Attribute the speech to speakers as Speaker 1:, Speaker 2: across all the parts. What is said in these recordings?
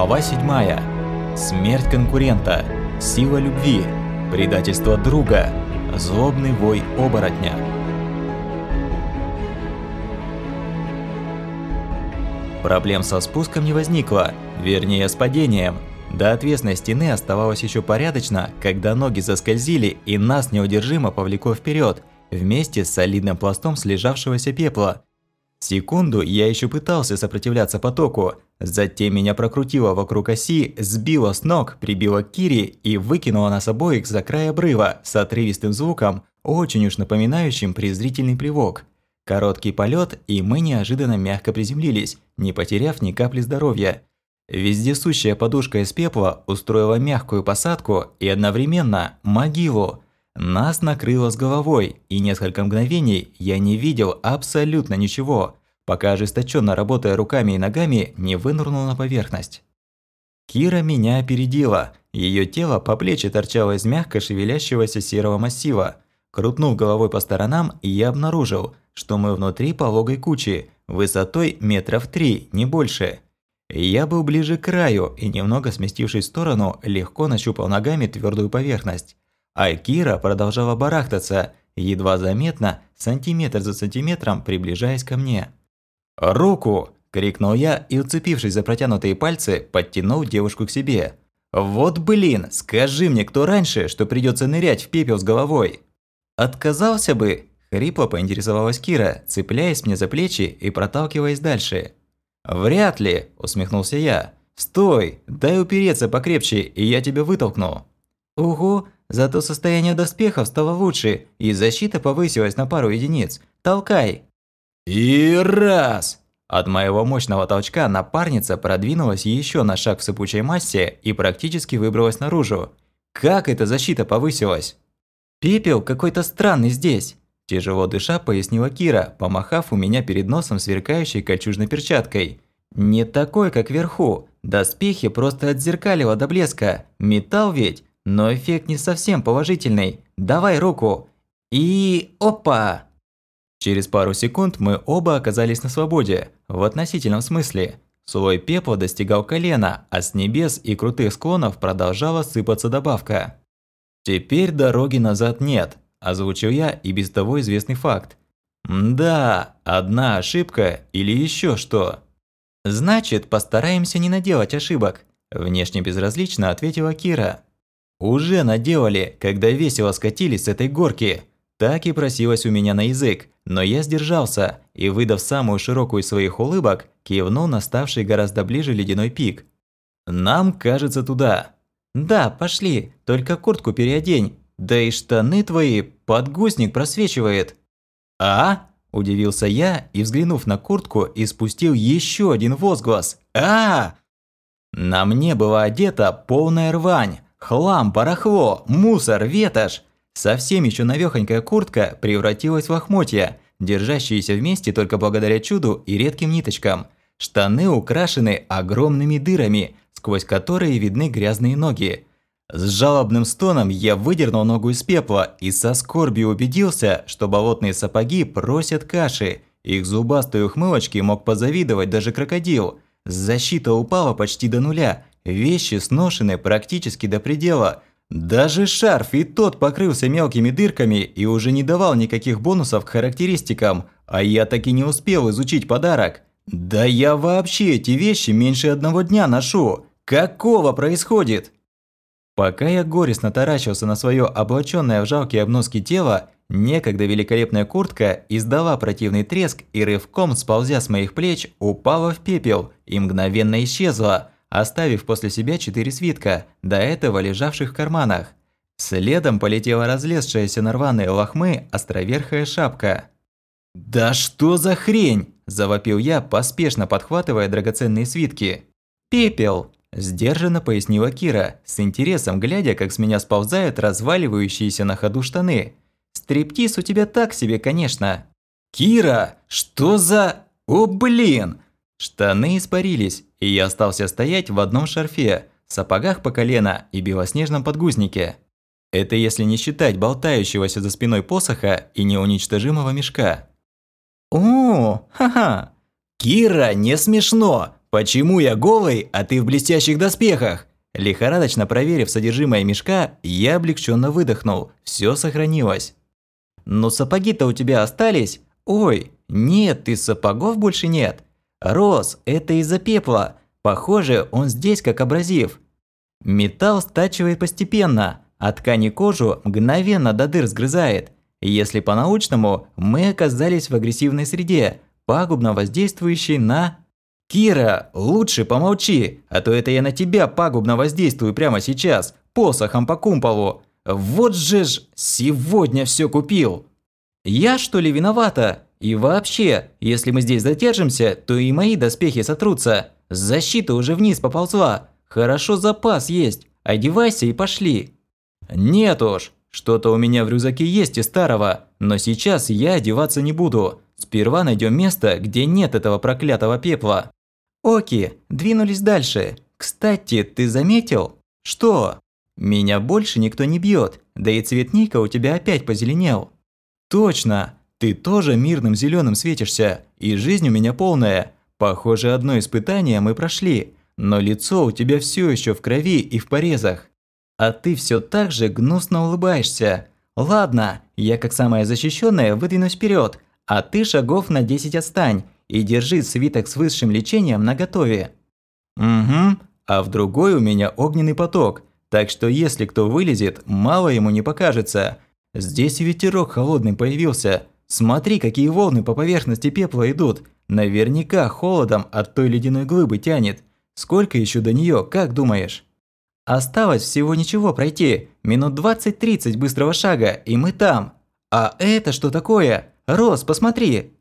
Speaker 1: Глава 7. Смерть конкурента. Сила любви. Предательство друга. Злобный вой оборотня. Проблем со спуском не возникло, вернее с падением. До отвесной стены оставалось еще порядочно, когда ноги заскользили и нас неудержимо повлекло вперед, вместе с солидным пластом слежавшегося пепла. Секунду я еще пытался сопротивляться потоку, затем меня прокрутило вокруг оси, сбило с ног, прибило к Кире и выкинуло нас обоих за край обрыва с отрывистым звуком, очень уж напоминающим презрительный плевок. Короткий полет, и мы неожиданно мягко приземлились, не потеряв ни капли здоровья. Вездесущая подушка из пепла устроила мягкую посадку и одновременно могилу. Нас накрыло с головой, и несколько мгновений я не видел абсолютно ничего, пока ожесточенно работая руками и ногами не вынырнул на поверхность. Кира меня опередила. Ее тело по плечи торчало из мягко шевелящегося серого массива. Крутнув головой по сторонам, я обнаружил, что мы внутри пологой кучи, высотой метров три, не больше. Я был ближе к краю и, немного сместившись в сторону, легко нащупал ногами твердую поверхность. А Кира продолжала барахтаться, едва заметно, сантиметр за сантиметром приближаясь ко мне. «Руку!» – крикнул я и, уцепившись за протянутые пальцы, подтянул девушку к себе. «Вот блин, скажи мне, кто раньше, что придется нырять в пепел с головой?» «Отказался бы!» – хрипло поинтересовалась Кира, цепляясь мне за плечи и проталкиваясь дальше. «Вряд ли!» – усмехнулся я. «Стой! Дай упереться покрепче, и я тебя вытолкну!» «Угу!» Зато состояние доспехов стало лучше, и защита повысилась на пару единиц. Толкай!» «И раз!» От моего мощного толчка напарница продвинулась еще на шаг в сыпучей массе и практически выбралась наружу. Как эта защита повысилась? «Пепел какой-то странный здесь», – тяжело дыша пояснила Кира, помахав у меня перед носом сверкающей кольчужной перчаткой. «Не такой, как вверху. Доспехи просто отзеркалило до блеска. Металл ведь. Но эффект не совсем положительный. Давай руку. И опа! Через пару секунд мы оба оказались на свободе, в относительном смысле. Слой пепла достигал колена, а с небес и крутых склонов продолжала сыпаться добавка. «Теперь дороги назад нет», – озвучил я и без того известный факт. «Да, одна ошибка или еще что?» «Значит, постараемся не наделать ошибок», – внешне безразлично ответила Кира. Уже наделали, когда весело скатились с этой горки. Так и просилась у меня на язык, но я сдержался и, выдав самую широкую из своих улыбок, кивнул на ставший гораздо ближе ледяной пик. «Нам, кажется, туда». «Да, пошли, только куртку переодень. Да и штаны твои, подгузник просвечивает». «А?» – удивился я и, взглянув на куртку, испустил еще один возглас. «А!» На мне была одета полная рвань, Хлам, барахло, мусор, ветошь. Совсем еще навехонькая куртка превратилась в лохмотья, держащиеся вместе только благодаря чуду и редким ниточкам. Штаны украшены огромными дырами, сквозь которые видны грязные ноги. С жалобным стоном я выдернул ногу из пепла и со скорбью убедился, что болотные сапоги просят каши. Их зубастой ухмылочки мог позавидовать даже крокодил. Защита упала почти до нуля, Вещи сношены практически до предела. Даже шарф и тот покрылся мелкими дырками и уже не давал никаких бонусов к характеристикам, а я так и не успел изучить подарок. Да я вообще эти вещи меньше одного дня ношу. Какого происходит? Пока я горестно таращился на свое облаченное в жалкие обноски тело, некогда великолепная куртка издала противный треск и рывком, сползя с моих плеч, упала в пепел и мгновенно исчезла, оставив после себя четыре свитка, до этого лежавших в карманах. Следом полетела разлезшаяся на рваные лохмы островерхая шапка. «Да что за хрень!» – завопил я, поспешно подхватывая драгоценные свитки. «Пепел!» – сдержанно пояснила Кира, с интересом глядя, как с меня сползают разваливающиеся на ходу штаны. «Стриптиз у тебя так себе, конечно!» «Кира, что за... О, блин!» Штаны испарились, и я остался стоять в одном шарфе, сапогах по колено и белоснежном подгузнике. Это если не считать болтающегося за спиной посоха и неуничтожимого мешка. «О, ха-ха!» «Кира, не смешно! Почему я голый, а ты в блестящих доспехах? Лихорадочно проверив содержимое мешка, я облегченно выдохнул. Все сохранилось. Но сапоги-то у тебя остались? Ой, нет, ты сапогов больше нет. Рос, это из-за пепла. Похоже, он здесь как абразив. Металл стачивает постепенно, а ткани кожу мгновенно до дыр сгрызает. Если по-научному, мы оказались в агрессивной среде, пагубно воздействующей на... «Кира, лучше помолчи, а то это я на тебя пагубно воздействую прямо сейчас, посохом по кумполу. Вот же ж, сегодня все купил!» «Я что ли виновата? И вообще, если мы здесь задержимся, то и мои доспехи сотрутся. Защита уже вниз поползла. Хорошо запас есть. Одевайся и пошли». «Нет уж, что-то у меня в рюкзаке есть из старого, но сейчас я одеваться не буду. Сперва найдем место, где нет этого проклятого пепла». «Оки, двинулись дальше. Кстати, ты заметил?» «Что?» «Меня больше никто не бьет, да и цветника у тебя опять позеленел». «Точно! Ты тоже мирным зеленым светишься, и жизнь у меня полная. Похоже, одно испытание мы прошли, но лицо у тебя все еще в крови и в порезах. А ты все так же гнусно улыбаешься. Ладно, я как самая защищенная выдвинусь вперед, а ты шагов на 10 отстань и держи свиток с высшим лечением наготове. Угу, а в другой у меня огненный поток, так что если кто вылезет, мало ему не покажется. Здесь ветерок холодный появился. Смотри, какие волны по поверхности пепла идут. Наверняка холодом от той ледяной глыбы тянет. Сколько еще до нее, как думаешь? Осталось всего ничего пройти, минут 20-30 быстрого шага, и мы там. А это что такое? Рос, посмотри!»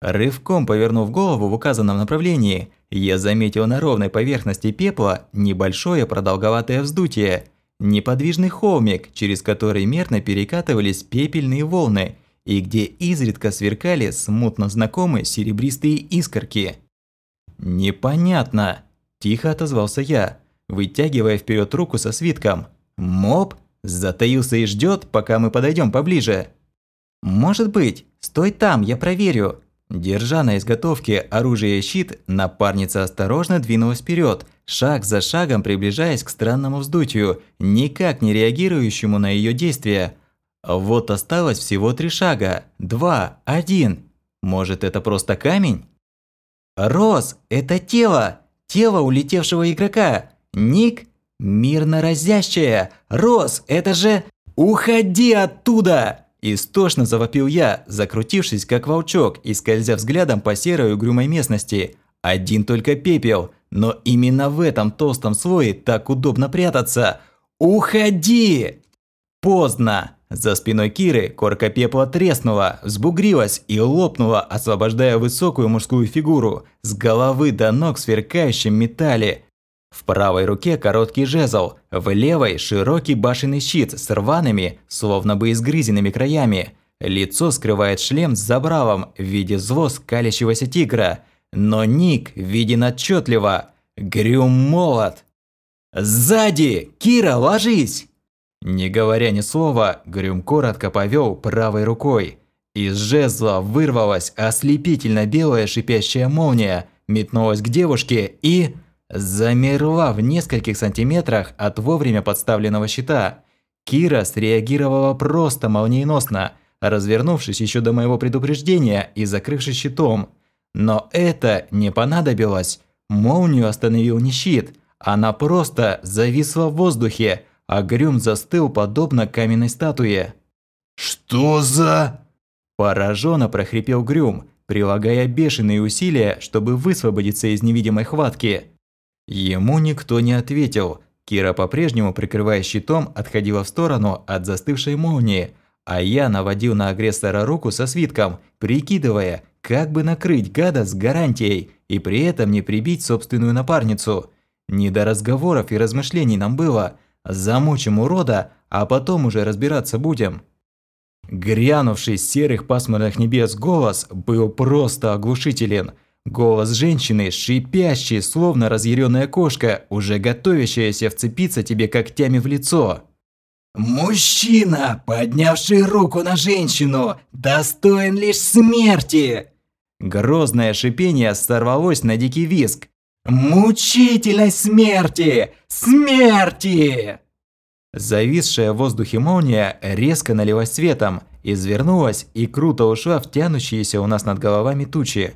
Speaker 1: Рывком повернув голову в указанном направлении, я заметил на ровной поверхности пепла небольшое продолговатое вздутие, неподвижный холмик, через который мерно перекатывались пепельные волны, и где изредка сверкали смутно знакомые серебристые искорки. «Непонятно», – тихо отозвался я вытягивая вперед руку со свитком. «Моб? Затаился и ждет, пока мы подойдем поближе». «Может быть. Стой там, я проверю». Держа на изготовке оружие и щит, напарница осторожно двинулась вперед, шаг за шагом приближаясь к странному вздутию, никак не реагирующему на ее действия. Вот осталось всего три шага. Два, один. Может, это просто камень? «Рос, это тело! Тело улетевшего игрока! Ник, мирно разящая, Рос, это же... Уходи оттуда! Истошно завопил я, закрутившись как волчок и скользя взглядом по серой угрюмой местности. Один только пепел, но именно в этом толстом слое так удобно прятаться. Уходи! Поздно! За спиной Киры корка пепла треснула, взбугрилась и лопнула, освобождая высокую мужскую фигуру с головы до ног в сверкающем металле – в правой руке короткий жезл, в левой широкий башенный щит с рваными, словно бы изгрызенными краями. Лицо скрывает шлем с забравом в виде зло скалящегося тигра, но ник виден отчетливо. Грюм молот. «Сзади! Кира, ложись!» Не говоря ни слова, Грюм коротко повел правой рукой. Из жезла вырвалась ослепительно белая шипящая молния, метнулась к девушке и замерла в нескольких сантиметрах от вовремя подставленного щита. Кира среагировала просто молниеносно, развернувшись еще до моего предупреждения и закрывшись щитом. Но это не понадобилось. Молнию остановил не щит, она просто зависла в воздухе, а Грюм застыл подобно каменной статуе.
Speaker 2: «Что за...»
Speaker 1: Пораженно прохрипел Грюм, прилагая бешеные усилия, чтобы высвободиться из невидимой хватки. Ему никто не ответил. Кира, по-прежнему прикрывая щитом, отходила в сторону от застывшей молнии, а я наводил на агрессора руку со свитком, прикидывая, как бы накрыть гада с гарантией и при этом не прибить собственную напарницу. Не до разговоров и размышлений нам было. Замучим урода, а потом уже разбираться будем. Грянувший с серых пасмурных небес голос был просто оглушителен – Голос женщины, шипящий, словно разъяренная кошка, уже готовящаяся вцепиться тебе когтями в лицо.
Speaker 2: «Мужчина, поднявший руку на женщину, достоин лишь смерти!»
Speaker 1: Грозное шипение сорвалось на дикий визг.
Speaker 2: Мучительность смерти! Смерти!
Speaker 1: Зависшая в воздухе молния резко налилась светом, извернулась и круто ушла в тянущиеся у нас над головами тучи.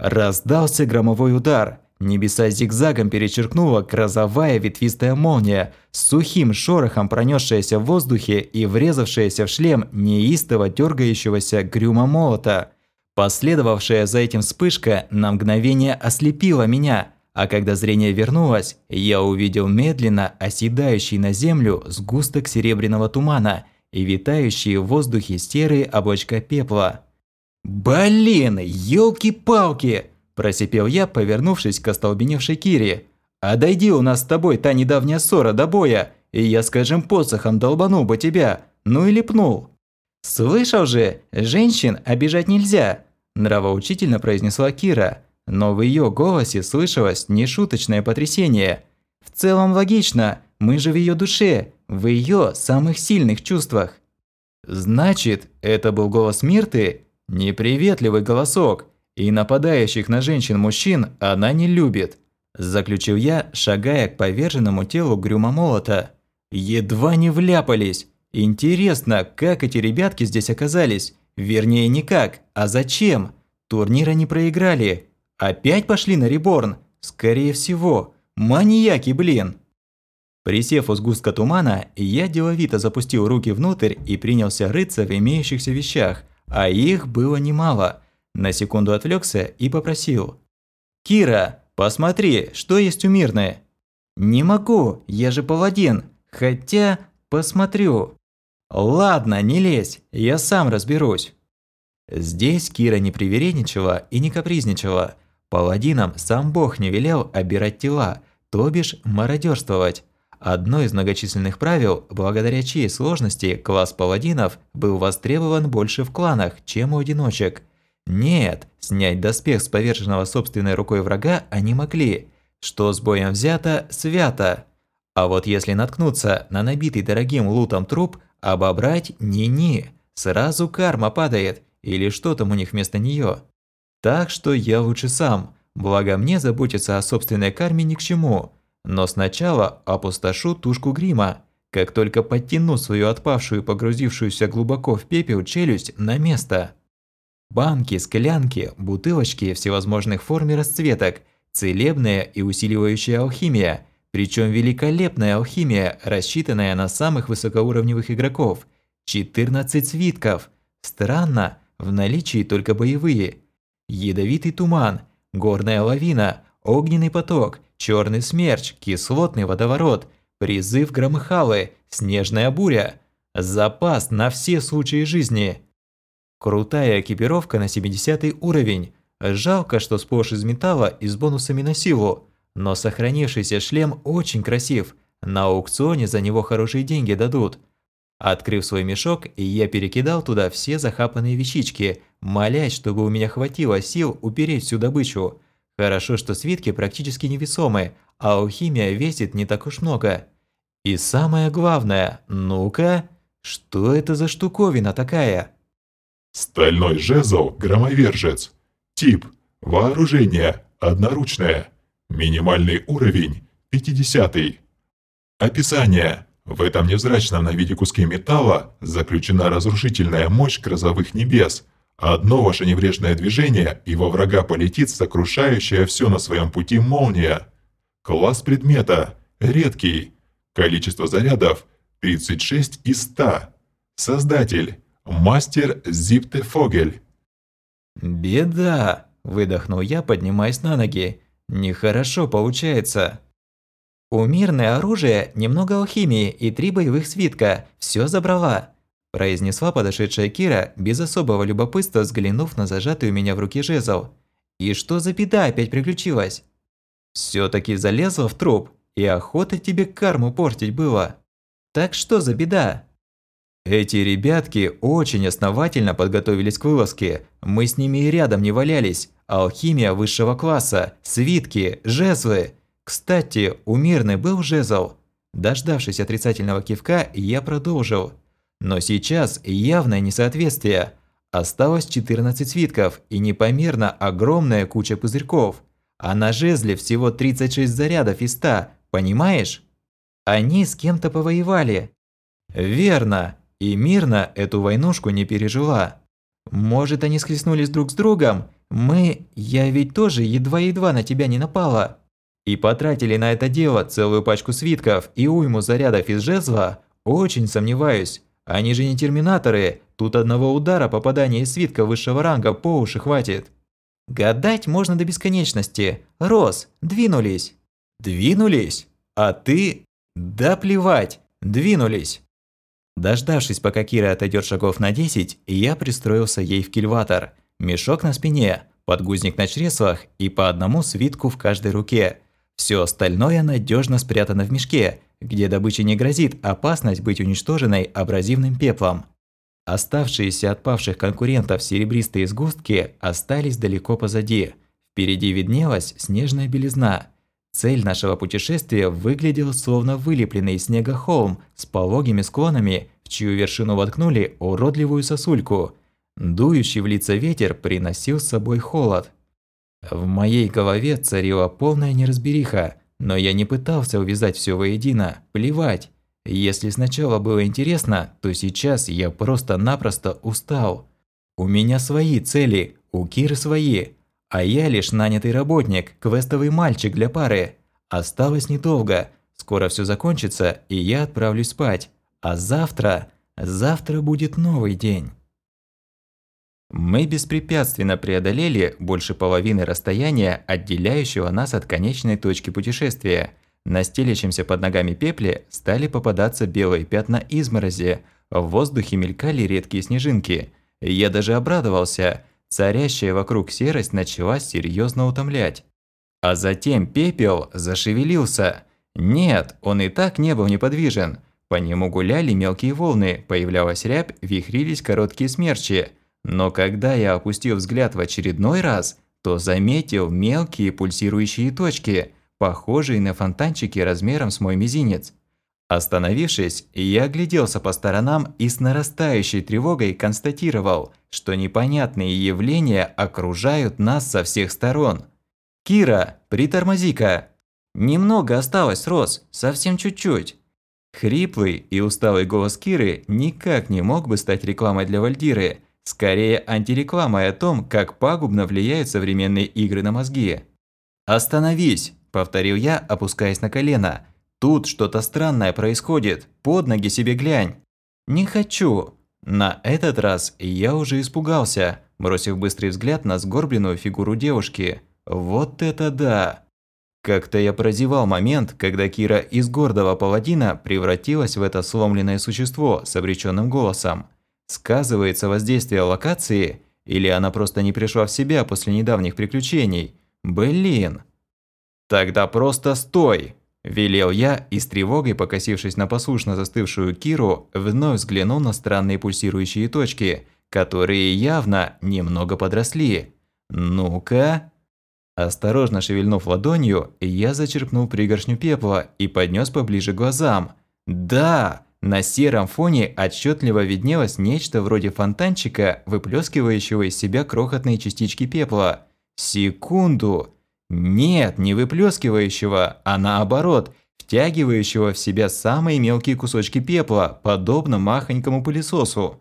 Speaker 1: Раздался громовой удар. Небеса зигзагом перечеркнула грозовая ветвистая молния, с сухим шорохом пронесшаяся в воздухе и врезавшаяся в шлем неистово дергающегося грюма молота. Последовавшая за этим вспышка на мгновение ослепила меня – а когда зрение вернулось, я увидел медленно оседающий на землю сгусток серебряного тумана и витающие в воздухе серые облачка пепла. «Блин, елки-палки!» – просипел я, повернувшись к остолбеневшей Кире. «А дойди у нас с тобой та недавняя ссора до боя, и я, скажем, посохом долбанул бы тебя, ну или пнул». «Слышал же, женщин обижать нельзя», – нравоучительно произнесла Кира – но в ее голосе слышалось нешуточное потрясение. В целом логично, мы же в ее душе, в ее самых сильных чувствах. Значит, это был голос Мирты? Неприветливый голосок. И нападающих на женщин мужчин она не любит. Заключил я, шагая к поверженному телу Грюма Молота. Едва не вляпались. Интересно, как эти ребятки здесь оказались? Вернее, никак, а зачем? Турнира не проиграли, Опять пошли на реборн? Скорее всего. Маньяки, блин. Присев у сгустка тумана, я деловито запустил руки внутрь и принялся рыться в имеющихся вещах, а их было немало. На секунду отвлекся и попросил. «Кира, посмотри, что есть у Мирны». «Не могу, я же паладин. Хотя, посмотрю». «Ладно, не лезь, я сам разберусь». Здесь Кира не привередничала и не капризничала – Паладинам сам Бог не велел обирать тела, то бишь мародерствовать. Одно из многочисленных правил, благодаря чьей сложности класс паладинов был востребован больше в кланах, чем у одиночек. Нет, снять доспех с поверженного собственной рукой врага они могли. Что с боем взято, свято. А вот если наткнуться на набитый дорогим лутом труп, обобрать ни-ни. Сразу карма падает, или что там у них вместо нее. Так что я лучше сам, благо мне заботиться о собственной карме ни к чему. Но сначала опустошу тушку грима, как только подтяну свою отпавшую погрузившуюся глубоко в пепел челюсть на место. Банки, склянки, бутылочки всевозможных форм и расцветок, целебная и усиливающая алхимия, причем великолепная алхимия, рассчитанная на самых высокоуровневых игроков. 14 свитков. Странно, в наличии только боевые – ядовитый туман, горная лавина, огненный поток, черный смерч, кислотный водоворот, призыв громыхалы, снежная буря, запас на все случаи жизни. Крутая экипировка на 70 уровень. Жалко, что сплошь из металла и с бонусами на силу, но сохранившийся шлем очень красив. На аукционе за него хорошие деньги дадут. Открыв свой мешок, я перекидал туда все захапанные вещички, молясь, чтобы у меня хватило сил упереть всю добычу. Хорошо, что свитки практически невесомы, а алхимия весит не так уж много. И самое главное, ну-ка, что это за штуковина такая?
Speaker 3: Стальной жезл «Громовержец». Тип – вооружение, одноручное. Минимальный уровень – 50. Описание – в этом невзрачном на виде куске металла заключена разрушительная мощь грозовых небес. Одно ваше неврежное движение, и во врага полетит сокрушающая все на своем пути молния. Класс предмета – редкий. Количество зарядов – 36 из 100. Создатель – мастер Зипте Фогель.
Speaker 1: «Беда!» – выдохнул я, поднимаясь на ноги. «Нехорошо получается». У мирное оружие, немного алхимии и три боевых свитка. Все забрала. Произнесла подошедшая Кира, без особого любопытства взглянув на зажатый у меня в руке жезл. И что за беда опять приключилась? все таки залезла в труп, и охота тебе карму портить было. Так что за беда? Эти ребятки очень основательно подготовились к вылазке. Мы с ними и рядом не валялись. Алхимия высшего класса, свитки, жезлы. Кстати, у Мирны был жезл. Дождавшись отрицательного кивка, я продолжил. Но сейчас явное несоответствие. Осталось 14 свитков и непомерно огромная куча пузырьков. а на жезле всего 36 зарядов из 100, понимаешь? Они с кем-то повоевали. Верно, и мирно эту войнушку не пережила. Может, они схлестнулись друг с другом? Мы, я ведь тоже едва-едва на тебя не напала. И потратили на это дело целую пачку свитков и уйму зарядов из жезла? Очень сомневаюсь. Они же не терминаторы, тут одного удара попадания из свитка высшего ранга по уши хватит. Гадать можно до бесконечности. Рос, двинулись. Двинулись? А ты? Да плевать, двинулись. Дождавшись, пока Кира отойдет шагов на 10, я пристроился ей в кильватор. Мешок на спине, подгузник на чреслах и по одному свитку в каждой руке. Все остальное надежно спрятано в мешке, где добыче не грозит опасность быть уничтоженной абразивным пеплом. Оставшиеся от павших конкурентов серебристые сгустки остались далеко позади. Впереди виднелась снежная белизна – Цель нашего путешествия выглядел словно вылепленный из снега холм с пологими склонами, в чью вершину воткнули уродливую сосульку. Дующий в лица ветер приносил с собой холод. В моей голове царила полная неразбериха, но я не пытался увязать все воедино, плевать. Если сначала было интересно, то сейчас я просто-напросто устал. У меня свои цели, у Киры свои. А я лишь нанятый работник, квестовый мальчик для пары. Осталось недолго. Скоро все закончится, и я отправлюсь спать. А завтра... Завтра будет новый день. Мы беспрепятственно преодолели больше половины расстояния, отделяющего нас от конечной точки путешествия. На стелящемся под ногами пепле стали попадаться белые пятна изморози, в воздухе мелькали редкие снежинки. Я даже обрадовался – Царящая вокруг серость начала серьезно утомлять. А затем пепел зашевелился. Нет, он и так не был неподвижен. По нему гуляли мелкие волны, появлялась рябь, вихрились короткие смерчи. Но когда я опустил взгляд в очередной раз, то заметил мелкие пульсирующие точки, похожие на фонтанчики размером с мой мизинец. Остановившись, я огляделся по сторонам и с нарастающей тревогой констатировал, что непонятные явления окружают нас со всех сторон. «Кира, притормози-ка!» «Немного осталось, Рос, совсем чуть-чуть». Хриплый и усталый голос Киры никак не мог бы стать рекламой для Вальдиры, скорее антирекламой о том, как пагубно влияют современные игры на мозги. «Остановись!» – повторил я, опускаясь на колено – Тут что-то странное происходит. Под ноги себе глянь. Не хочу. На этот раз я уже испугался, бросив быстрый взгляд на сгорбленную фигуру девушки. Вот это да! Как-то я прозевал момент, когда Кира из гордого паладина превратилась в это сломленное существо с обреченным голосом. Сказывается воздействие локации, или она просто не пришла в себя после недавних приключений? Блин! Тогда просто стой! Велел я и с тревогой, покосившись на послушно застывшую Киру, вновь взглянул на странные пульсирующие точки, которые явно немного подросли. «Ну-ка...» Осторожно шевельнув ладонью, я зачерпнул пригоршню пепла и поднес поближе к глазам. «Да!» На сером фоне отчетливо виднелось нечто вроде фонтанчика, выплескивающего из себя крохотные частички пепла. Секунду! Нет, не выплескивающего, а наоборот, втягивающего в себя самые мелкие кусочки пепла, подобно махонькому пылесосу.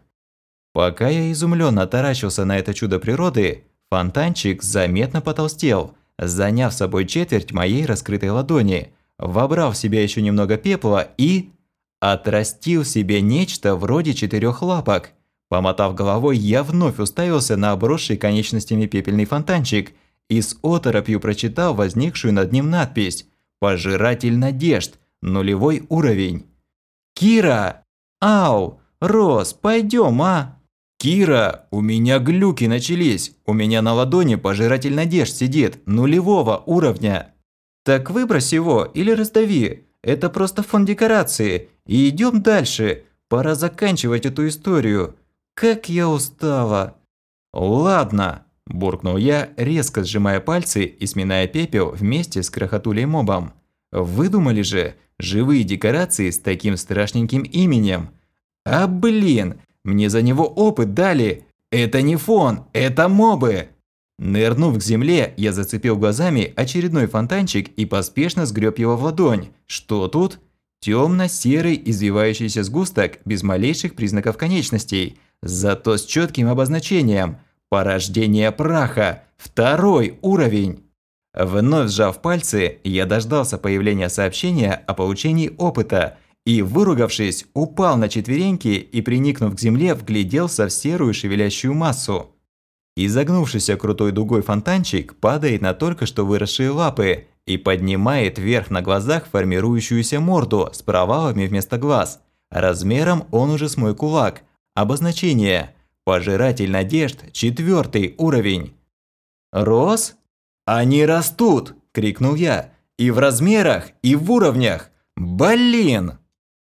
Speaker 1: Пока я изумленно таращился на это чудо природы, фонтанчик заметно потолстел, заняв собой четверть моей раскрытой ладони, вобрал в себя еще немного пепла и... отрастил себе нечто вроде четырех лапок. Помотав головой, я вновь уставился на обросший конечностями пепельный фонтанчик – и с оторопью прочитал возникшую над ним надпись «Пожиратель надежд. Нулевой уровень». «Кира! Ау! Рос, пойдем, а!» «Кира, у меня глюки начались. У меня на ладони пожиратель надежд сидит, нулевого уровня». «Так выбрось его или раздави. Это просто фон декорации. И идем дальше. Пора заканчивать эту историю. Как я устала». «Ладно», Буркнул я, резко сжимая пальцы и сминая пепел вместе с крохотулей мобом. Выдумали же живые декорации с таким страшненьким именем. А блин, мне за него опыт дали. Это не фон, это мобы. Нырнув к земле, я зацепил глазами очередной фонтанчик и поспешно сгреб его в ладонь. Что тут? Темно-серый извивающийся сгусток без малейших признаков конечностей, зато с четким обозначением – порождение праха, второй уровень. Вновь сжав пальцы, я дождался появления сообщения о получении опыта и, выругавшись, упал на четвереньки и, приникнув к земле, вгляделся в серую шевелящую массу. Изогнувшийся крутой дугой фонтанчик падает на только что выросшие лапы и поднимает вверх на глазах формирующуюся морду с провалами вместо глаз. Размером он уже с мой кулак. Обозначение – Пожиратель надежд, четвертый уровень. «Рос?» «Они растут!» – крикнул я. «И в размерах, и в уровнях! Блин!»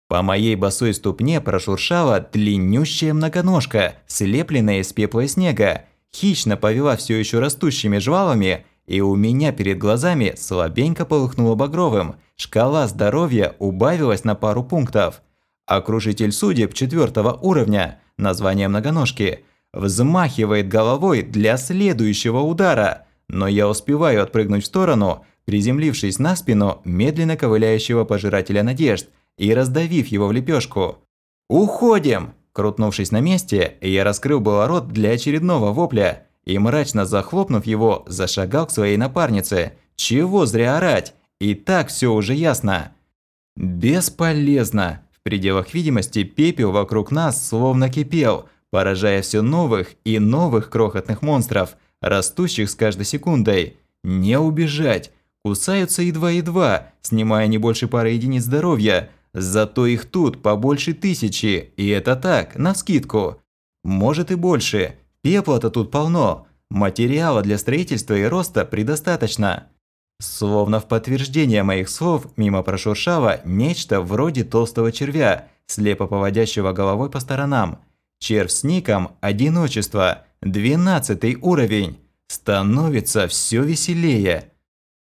Speaker 1: По моей босой ступне прошуршала длиннющая многоножка, слепленная из пепла и снега, хищно повела все еще растущими жвалами, и у меня перед глазами слабенько полыхнуло багровым. Шкала здоровья убавилась на пару пунктов. Окружитель судеб четвертого уровня, название многоножки, взмахивает головой для следующего удара, но я успеваю отпрыгнуть в сторону, приземлившись на спину медленно ковыляющего пожирателя надежд и раздавив его в лепешку. «Уходим!» Крутнувшись на месте, я раскрыл было рот для очередного вопля и, мрачно захлопнув его, зашагал к своей напарнице. Чего зря орать? И так все уже ясно. Бесполезно. В пределах видимости пепел вокруг нас словно кипел, поражая все новых и новых крохотных монстров, растущих с каждой секундой. Не убежать. Кусаются едва-едва, снимая не больше пары единиц здоровья, Зато их тут побольше тысячи, и это так, навскидку. Может и больше. Пепла-то тут полно. Материала для строительства и роста предостаточно. Словно в подтверждение моих слов мимо прошуршало нечто вроде толстого червя, слепо поводящего головой по сторонам. Червь с ником «Одиночество», 12 уровень. Становится все веселее.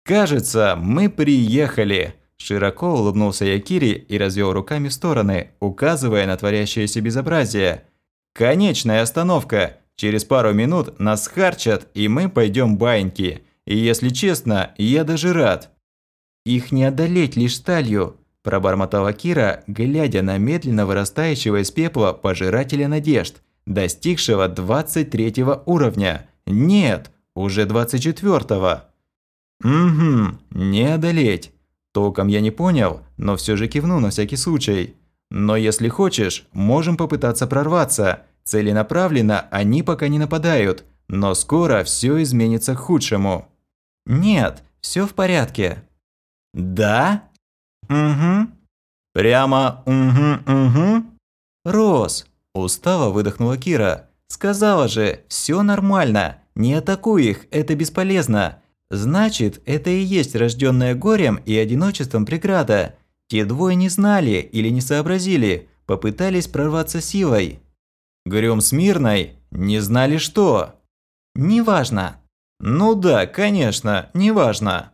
Speaker 1: Кажется, мы приехали. Широко улыбнулся я Кири и развел руками в стороны, указывая на творящееся безобразие. «Конечная остановка! Через пару минут нас харчат, и мы пойдем баиньки. И если честно, я даже рад». «Их не одолеть лишь сталью», – пробормотала Кира, глядя на медленно вырастающего из пепла пожирателя надежд, достигшего 23 уровня. Нет, уже 24-го. «Угу, не одолеть. Толком я не понял, но все же кивну на всякий случай. Но если хочешь, можем попытаться прорваться. Целенаправленно они пока не нападают, но скоро все изменится к худшему. Нет, все в порядке. Да? Угу. Прямо угу, угу. Рос, устало выдохнула Кира. Сказала же, все нормально. Не атакуй их, это бесполезно. Значит, это и есть рожденная горем и одиночеством преграда. Те двое не знали или не сообразили, попытались прорваться силой. Грём с Мирной не знали что. Неважно. Ну да, конечно, неважно.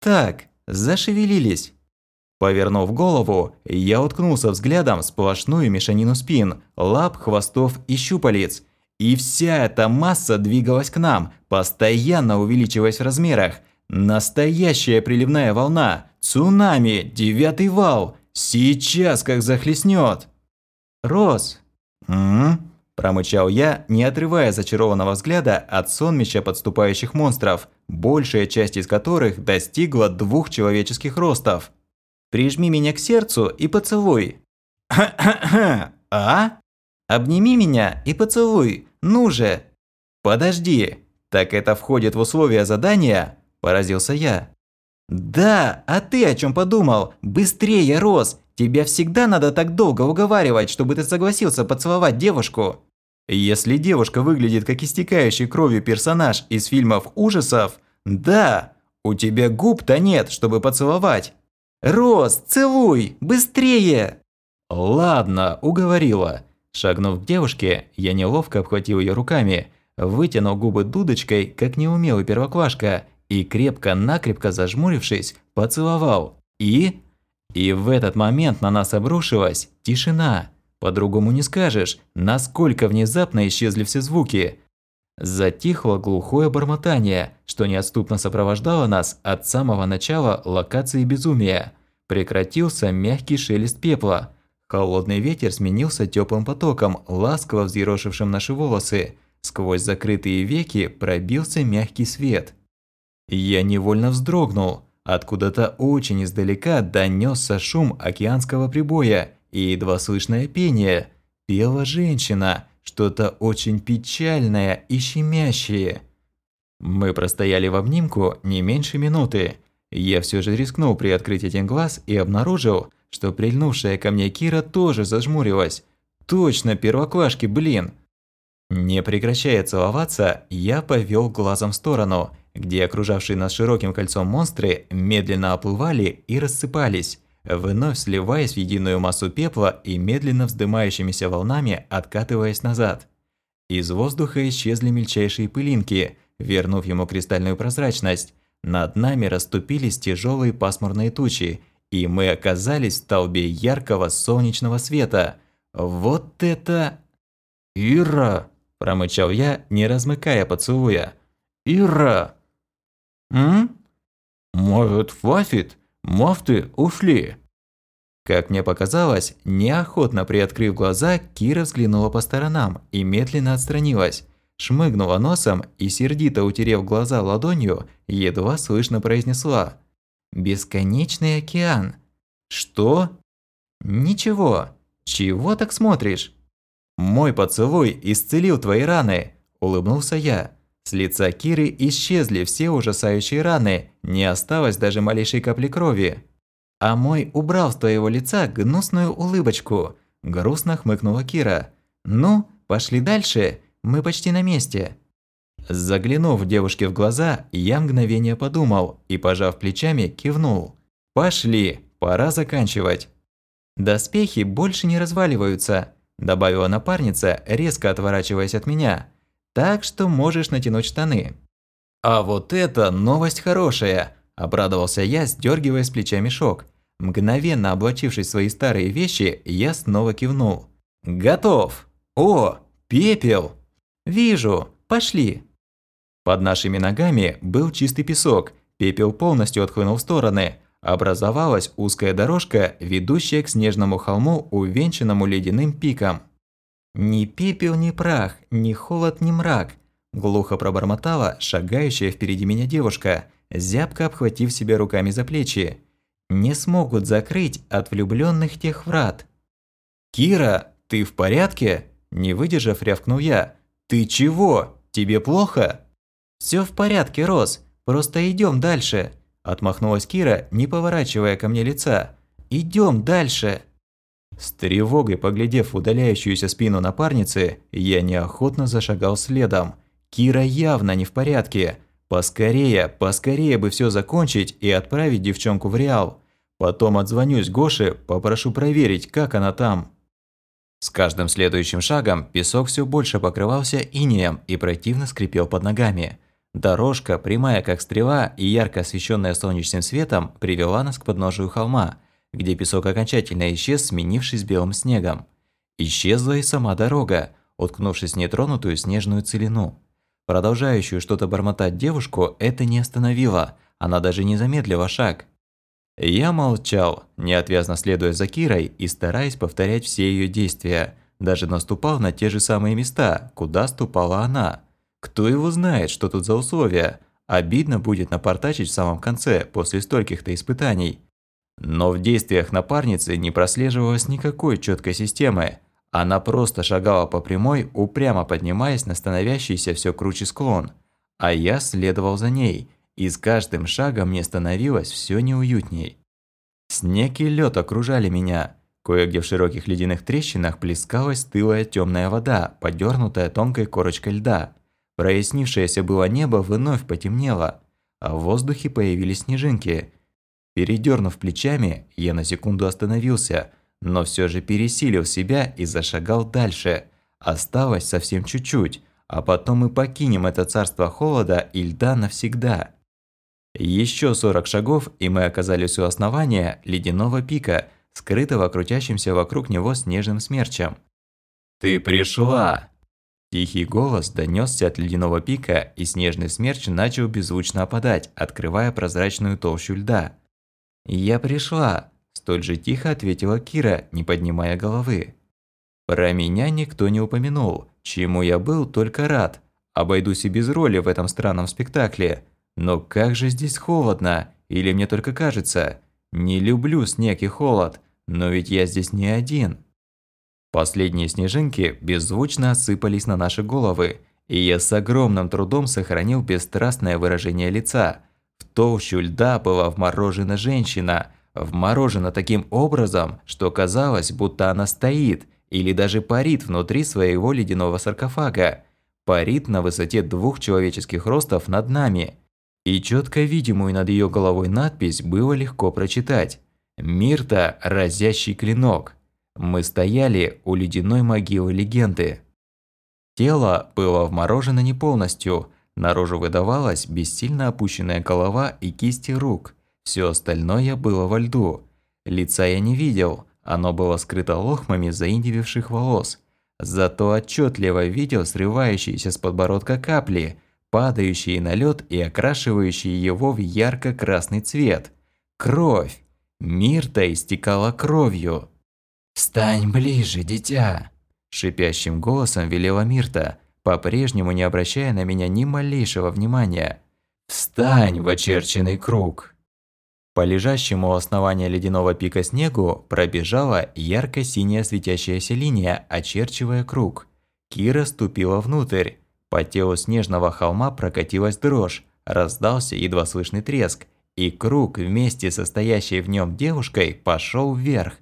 Speaker 1: Так, зашевелились. Повернув голову, я уткнулся взглядом в сплошную мешанину спин, лап, хвостов и щупалец – и вся эта масса двигалась к нам, постоянно увеличиваясь в размерах. Настоящая приливная волна, цунами, девятый вал, сейчас как захлестнет. Рос. М? Промычал я, не отрывая зачарованного взгляда от сонмища подступающих монстров, большая часть из которых достигла двух человеческих ростов. «Прижми меня к сердцу и поцелуй». «А?» Обними меня и поцелуй, ну же!» «Подожди, так это входит в условия задания?» – поразился я. «Да, а ты о чем подумал? Быстрее, Рос! Тебя всегда надо так долго уговаривать, чтобы ты согласился поцеловать девушку!» Если девушка выглядит как истекающий кровью персонаж из фильмов ужасов, да, у тебя губ-то нет, чтобы поцеловать. «Рос, целуй! Быстрее!» «Ладно, уговорила. Шагнув к девушке, я неловко обхватил ее руками, вытянул губы дудочкой, как неумелый первоклашка, и крепко-накрепко зажмурившись, поцеловал. И... И в этот момент на нас обрушилась тишина. По-другому не скажешь, насколько внезапно исчезли все звуки. Затихло глухое бормотание, что неотступно сопровождало нас от самого начала локации безумия. Прекратился мягкий шелест пепла. Холодный ветер сменился теплым потоком, ласково взъерошившим наши волосы. Сквозь закрытые веки пробился мягкий свет. Я невольно вздрогнул. Откуда-то очень издалека донесся шум океанского прибоя и едва слышное пение. Пела женщина – что-то очень печальное и щемящее. Мы простояли в обнимку не меньше минуты. Я все же рискнул приоткрыть один глаз и обнаружил, что прильнувшая ко мне Кира тоже зажмурилась. Точно, первоклашки, блин! Не прекращая целоваться, я повел глазом в сторону, где окружавшие нас широким кольцом монстры медленно оплывали и рассыпались вновь сливаясь в единую массу пепла и медленно вздымающимися волнами откатываясь назад. Из воздуха исчезли мельчайшие пылинки, вернув ему кристальную прозрачность. Над нами расступились тяжелые пасмурные тучи, и мы оказались в столбе яркого солнечного света. Вот это... «Ира!» – промычал я, не размыкая поцелуя. «Ира!» «М? Может, хватит?» Мофты ушли. Как мне показалось, неохотно приоткрыв глаза, Кира взглянула по сторонам и медленно отстранилась. Шмыгнула носом и, сердито утерев глаза ладонью, едва слышно произнесла. «Бесконечный океан». «Что?» «Ничего. Чего так смотришь?» «Мой поцелуй исцелил твои раны», – улыбнулся я. С лица Киры исчезли все ужасающие раны, не осталось даже малейшей капли крови. А мой убрал с твоего лица гнусную улыбочку. Грустно хмыкнула Кира. Ну, пошли дальше, мы почти на месте. Заглянув девушке в глаза, я мгновение подумал и, пожав плечами, кивнул. «Пошли, пора заканчивать». «Доспехи больше не разваливаются», – добавила напарница, резко отворачиваясь от меня. Так что можешь натянуть штаны. А вот это новость хорошая, обрадовался я, сдергивая с плеча мешок. Мгновенно облачившись в свои старые вещи, я снова кивнул. Готов. О, пепел. Вижу. Пошли. Под нашими ногами был чистый песок. Пепел полностью отхлынул в стороны. Образовалась узкая дорожка, ведущая к снежному холму, увенчанному ледяным пиком. «Ни пепел, ни прах, ни холод, ни мрак», – глухо пробормотала шагающая впереди меня девушка, зябко обхватив себя руками за плечи. «Не смогут закрыть от влюбленных тех врат». «Кира, ты в порядке?» – не выдержав, рявкнул я. «Ты чего? Тебе плохо?» Все в порядке, Рос, просто идем дальше», – отмахнулась Кира, не поворачивая ко мне лица. Идем дальше». С тревогой поглядев удаляющуюся спину напарницы, я неохотно зашагал следом. Кира явно не в порядке. Поскорее, поскорее бы все закончить и отправить девчонку в Реал. Потом отзвонюсь Гоше, попрошу проверить, как она там. С каждым следующим шагом песок все больше покрывался инеем и противно скрипел под ногами. Дорожка, прямая как стрела и ярко освещенная солнечным светом, привела нас к подножию холма – где песок окончательно исчез, сменившись белым снегом. Исчезла и сама дорога, уткнувшись в нетронутую снежную целину. Продолжающую что-то бормотать девушку это не остановило, она даже не замедлила шаг. Я молчал, неотвязно следуя за Кирой и стараясь повторять все ее действия, даже наступал на те же самые места, куда ступала она. Кто его знает, что тут за условия? Обидно будет напортачить в самом конце, после стольких-то испытаний. Но в действиях напарницы не прослеживалось никакой четкой системы. Она просто шагала по прямой, упрямо поднимаясь на становящийся все круче склон. А я следовал за ней, и с каждым шагом мне становилось все неуютней. Снег и лед окружали меня. Кое-где в широких ледяных трещинах плескалась стылая темная вода, подернутая тонкой корочкой льда. Прояснившееся было небо вновь потемнело, а в воздухе появились снежинки – Передернув плечами, я на секунду остановился, но все же пересилил себя и зашагал дальше. Осталось совсем чуть-чуть, а потом мы покинем это царство холода и льда навсегда. Еще 40 шагов, и мы оказались у основания ледяного пика, скрытого крутящимся вокруг него снежным смерчем. «Ты пришла!» Тихий голос донесся от ледяного пика, и снежный смерч начал беззвучно опадать, открывая прозрачную толщу льда. «Я пришла», – столь же тихо ответила Кира, не поднимая головы. Про меня никто не упомянул, чему я был только рад. Обойдусь и без роли в этом странном спектакле. Но как же здесь холодно, или мне только кажется? Не люблю снег и холод, но ведь я здесь не один. Последние снежинки беззвучно осыпались на наши головы, и я с огромным трудом сохранил бесстрастное выражение лица. В толщу льда была вморожена женщина, вморожена таким образом, что казалось, будто она стоит или даже парит внутри своего ледяного саркофага. Парит на высоте двух человеческих ростов над нами. И четко видимую над ее головой надпись было легко прочитать. «Мирта, разящий клинок». Мы стояли у ледяной могилы легенды. Тело было вморожено не полностью, наружу выдавалась бессильно опущенная голова и кисти рук. Все остальное было во льду. Лица я не видел, оно было скрыто лохмами заиндививших волос. Зато отчетливо видел срывающиеся с подбородка капли, падающие на лед и окрашивающие его в ярко-красный цвет. Кровь! Мирта истекала кровью.
Speaker 2: «Встань ближе, дитя!»
Speaker 1: Шипящим голосом велела Мирта, по-прежнему не обращая на меня ни малейшего внимания.
Speaker 2: «Встань в очерченный круг!»
Speaker 1: По лежащему у основания ледяного пика снегу пробежала ярко-синяя светящаяся линия, очерчивая круг. Кира ступила внутрь. По телу снежного холма прокатилась дрожь, раздался едва слышный треск, и круг вместе со стоящей в нем девушкой пошел вверх.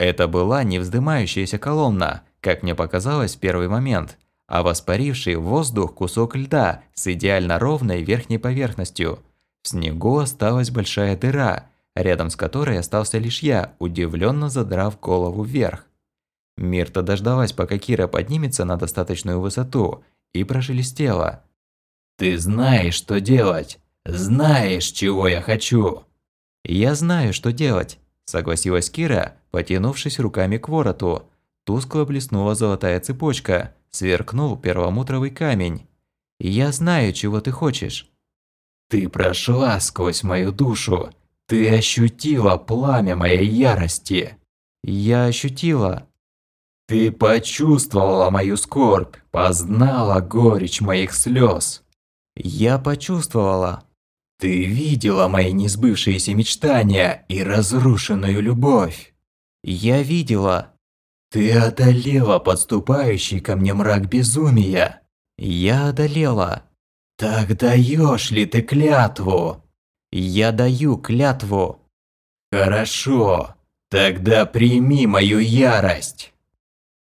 Speaker 1: Это была не вздымающаяся колонна, как мне показалось в первый момент, а воспаривший в воздух кусок льда с идеально ровной верхней поверхностью. В снегу осталась большая дыра, рядом с которой остался лишь я, удивленно задрав голову вверх. Мирта дождалась, пока Кира поднимется на достаточную высоту, и прошелестела.
Speaker 2: «Ты знаешь, что делать! Знаешь, чего я хочу!»
Speaker 1: «Я знаю, что делать!» Согласилась Кира, потянувшись руками к вороту. Тускло блеснула золотая цепочка, сверкнул перламутровый камень. «Я знаю, чего ты хочешь».
Speaker 2: «Ты прошла сквозь мою душу. Ты ощутила пламя моей ярости».
Speaker 1: «Я ощутила».
Speaker 2: «Ты почувствовала мою скорбь, познала горечь моих слез».
Speaker 1: «Я почувствовала».
Speaker 2: Ты видела мои несбывшиеся мечтания и разрушенную любовь.
Speaker 1: Я видела.
Speaker 2: Ты одолела подступающий ко мне мрак безумия.
Speaker 1: Я одолела.
Speaker 2: Так даешь ли ты клятву?
Speaker 1: Я даю клятву.
Speaker 2: Хорошо. Тогда прими мою ярость.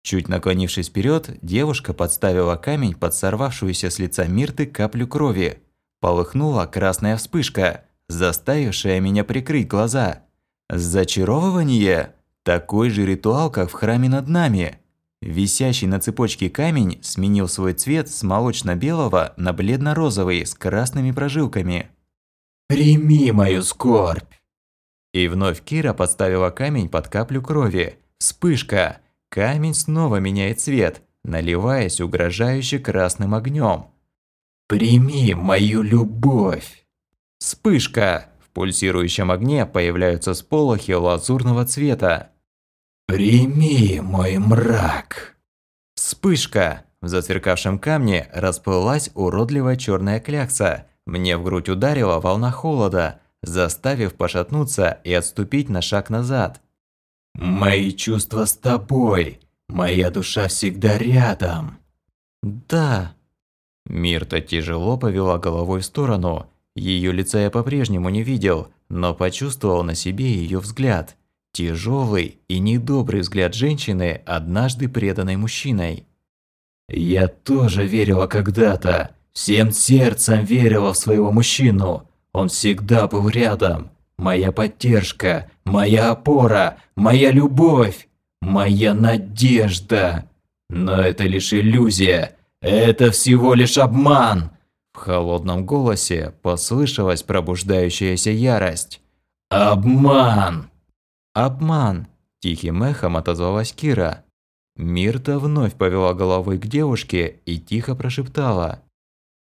Speaker 1: Чуть наклонившись вперед, девушка подставила камень под сорвавшуюся с лица Мирты каплю крови. Полыхнула красная вспышка, заставившая меня прикрыть глаза. Зачаровывание? Такой же ритуал, как в храме над нами. Висящий на цепочке камень сменил свой цвет с молочно-белого на бледно-розовый с красными прожилками.
Speaker 2: «Прими мою скорбь!»
Speaker 1: И вновь Кира подставила камень под каплю крови. Вспышка! Камень снова меняет цвет, наливаясь угрожающе красным огнем.
Speaker 2: Прими мою любовь.
Speaker 1: Вспышка. В пульсирующем огне появляются сполохи лазурного цвета.
Speaker 2: Прими мой мрак.
Speaker 1: Вспышка. В засверкавшем камне расплылась уродливая черная клякса. Мне в грудь ударила волна холода, заставив пошатнуться и отступить на шаг назад.
Speaker 2: Мои чувства с тобой. Моя душа всегда рядом.
Speaker 1: Да. Мирта тяжело повела головой в сторону. Ее лица я по-прежнему не видел, но почувствовал на себе ее взгляд. Тяжелый и недобрый взгляд женщины, однажды преданной мужчиной.
Speaker 2: «Я тоже верила когда-то. Всем сердцем верила в своего мужчину. Он всегда был рядом. Моя поддержка, моя опора, моя любовь, моя надежда. Но это лишь иллюзия. «Это всего лишь обман!»
Speaker 1: В холодном голосе послышалась пробуждающаяся ярость.
Speaker 2: «Обман!»
Speaker 1: «Обман!» – тихим эхом отозвалась Кира. Мирта вновь повела головой к девушке и тихо прошептала.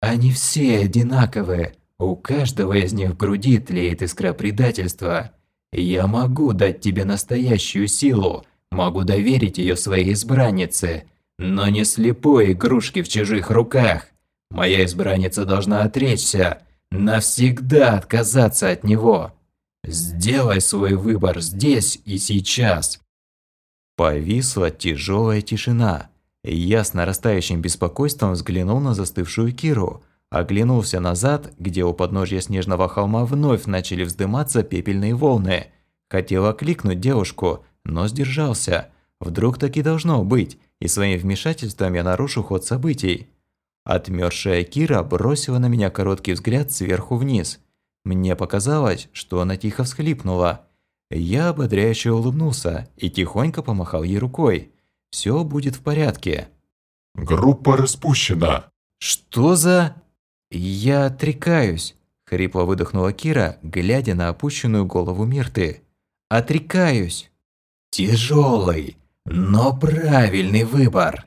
Speaker 2: «Они все одинаковые. У каждого из них в груди тлеет искра предательства. Я могу дать тебе настоящую силу, могу доверить ее своей избраннице, но не слепой игрушки в чужих руках. Моя избранница должна отречься, навсегда отказаться от него. Сделай свой выбор здесь и сейчас.
Speaker 1: Повисла тяжелая тишина. Я с нарастающим беспокойством взглянул на застывшую Киру, оглянулся назад, где у подножья снежного холма вновь начали вздыматься пепельные волны. Хотел окликнуть девушку, но сдержался. Вдруг так и должно быть, и своим вмешательством я нарушу ход событий. Отмёрзшая Кира бросила на меня короткий взгляд сверху вниз. Мне показалось, что она тихо всхлипнула. Я ободряюще улыбнулся и тихонько помахал ей рукой. Все будет в порядке.
Speaker 3: Группа распущена.
Speaker 1: Что за... Я отрекаюсь, хрипло выдохнула Кира, глядя на опущенную голову Мирты. Отрекаюсь.
Speaker 2: Тяжелый, но правильный выбор.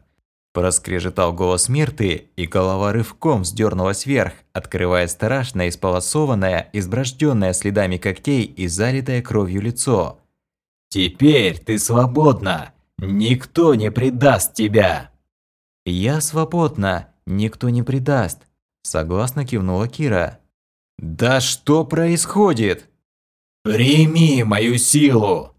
Speaker 1: Проскрежетал голос Мирты, и голова рывком вздернулась вверх, открывая страшное исполосованное, изброжденное следами когтей и залитое кровью лицо.
Speaker 2: «Теперь ты свободна! Никто не предаст тебя!»
Speaker 1: «Я свободна, никто не предаст», – согласно кивнула Кира. «Да что происходит?»
Speaker 2: «Прими мою силу!»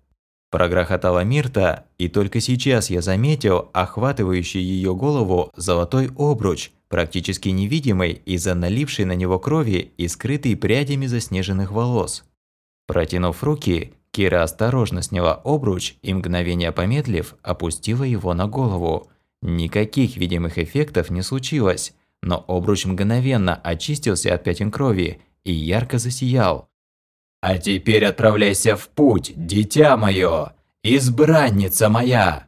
Speaker 1: Прогрохотала Мирта, и только сейчас я заметил охватывающий ее голову золотой обруч, практически невидимый из-за налившей на него крови и скрытый прядями заснеженных волос. Протянув руки, Кира осторожно сняла обруч и, мгновение помедлив, опустила его на голову. Никаких видимых эффектов не случилось, но обруч мгновенно очистился от пятен крови и ярко засиял.
Speaker 2: А теперь отправляйся в путь, дитя мое, избранница моя!»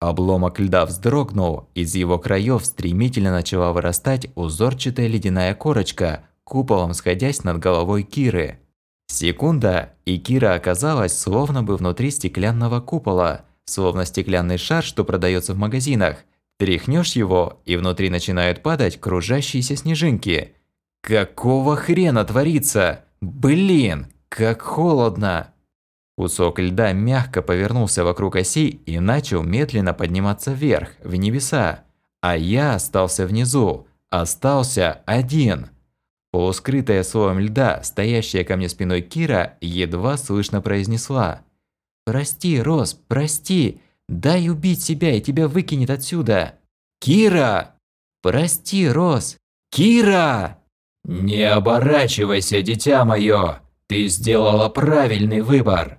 Speaker 1: Обломок льда вздрогнул, из его краев стремительно начала вырастать узорчатая ледяная корочка, куполом сходясь над головой Киры. Секунда, и Кира оказалась словно бы внутри стеклянного купола, словно стеклянный шар, что продается в магазинах. Тряхнешь его, и внутри начинают падать кружащиеся снежинки. Какого хрена творится? Блин, как холодно! Кусок льда мягко повернулся вокруг оси и начал медленно подниматься вверх, в небеса. А я остался внизу, остался один. Полускрытая слоем льда, стоящая ко мне спиной Кира, едва слышно произнесла. «Прости, Рос, прости! Дай убить себя, и тебя выкинет отсюда!» «Кира! Прости, Рос! Кира!»
Speaker 2: «Не оборачивайся, дитя мое!» Ты сделала правильный выбор.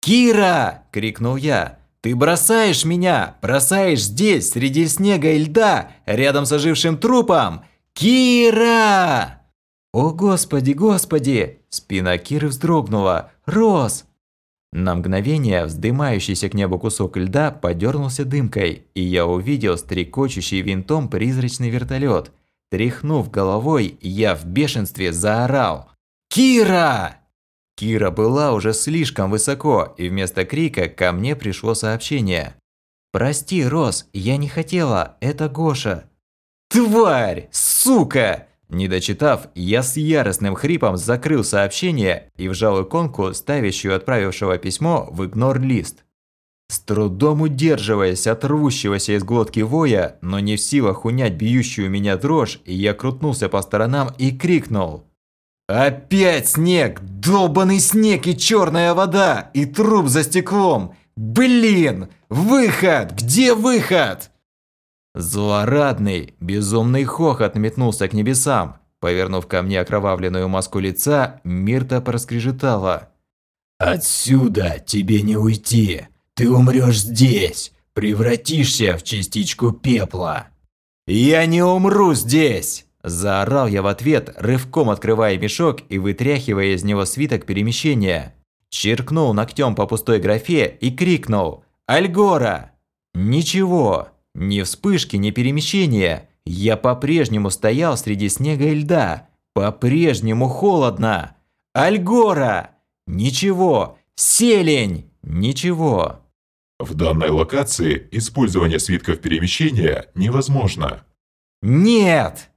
Speaker 1: Кира! крикнул я. Ты бросаешь меня, бросаешь здесь, среди снега и льда, рядом с ожившим трупом. Кира! О, господи, господи! Спина Киры вздрогнула. Рос! На мгновение вздымающийся к небу кусок льда подернулся дымкой, и я увидел стрекочущий винтом призрачный вертолет. Тряхнув головой, я в бешенстве заорал. «Кира!» Кира была уже слишком высоко, и вместо крика ко мне пришло сообщение. «Прости, Рос, я не хотела, это Гоша». «Тварь! Сука!» Не дочитав, я с яростным хрипом закрыл сообщение и вжал иконку, ставящую отправившего письмо в игнор-лист. С трудом удерживаясь от рвущегося из глотки воя, но не в силах унять бьющую меня дрожь, я крутнулся по сторонам и крикнул. Опять снег! Долбаный снег и черная вода! И труп за стеклом! Блин! Выход! Где выход? Злорадный, безумный хохот метнулся к небесам. Повернув ко мне окровавленную маску лица, Мирта проскрежетала.
Speaker 2: «Отсюда тебе не уйти! Ты умрешь здесь! Превратишься в частичку пепла!»
Speaker 1: «Я не умру здесь!» Заорал я в ответ, рывком открывая мешок и вытряхивая из него свиток перемещения. Черкнул ногтем по пустой графе и крикнул «Альгора!». Ничего, ни вспышки, ни перемещения. Я по-прежнему стоял среди снега и льда. По-прежнему холодно. «Альгора!». Ничего. «Селень!». Ничего.
Speaker 3: В данной локации использование свитков перемещения невозможно.
Speaker 1: «Нет!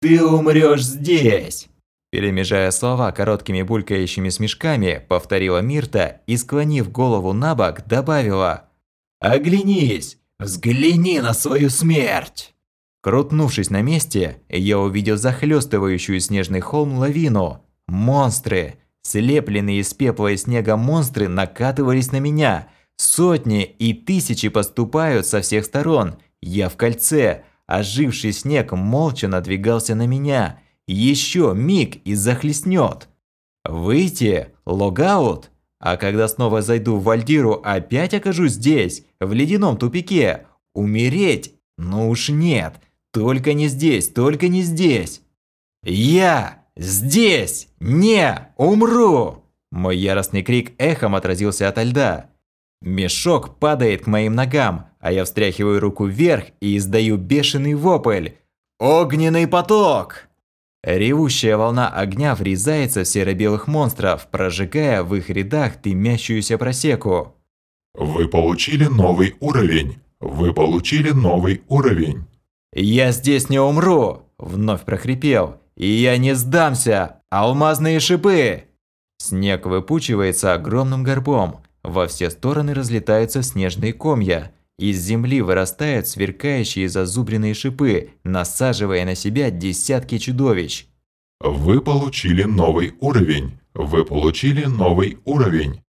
Speaker 1: Ты умрёшь здесь!» Перемежая слова короткими булькающими смешками, повторила Мирта и, склонив голову на бок, добавила «Оглянись! Взгляни на свою смерть!» Крутнувшись на месте, я увидел захлестывающую снежный холм лавину. Монстры! Слепленные из пепла и снега монстры накатывались на меня. Сотни и тысячи поступают со всех сторон. Я в кольце. Оживший снег молча надвигался на меня. Еще миг и захлестнет. Выйти? Логаут? А когда снова зайду в Вальдиру, опять окажусь здесь, в ледяном тупике. Умереть? Ну уж нет. Только не здесь, только не здесь. Я здесь не умру! Мой яростный крик эхом отразился от льда. Мешок падает к моим ногам, а я встряхиваю руку вверх и издаю бешеный вопль. Огненный поток! Ревущая волна огня врезается в серо-белых монстров, прожигая в их рядах дымящуюся просеку.
Speaker 3: Вы получили новый уровень. Вы получили новый уровень.
Speaker 1: «Я здесь не умру!» – вновь прохрипел. «И я не сдамся! Алмазные шипы!» Снег выпучивается огромным горбом. Во все стороны разлетаются снежные комья. Из земли вырастают сверкающие зазубренные шипы, насаживая на себя десятки чудовищ.
Speaker 3: Вы получили новый уровень. Вы получили новый уровень.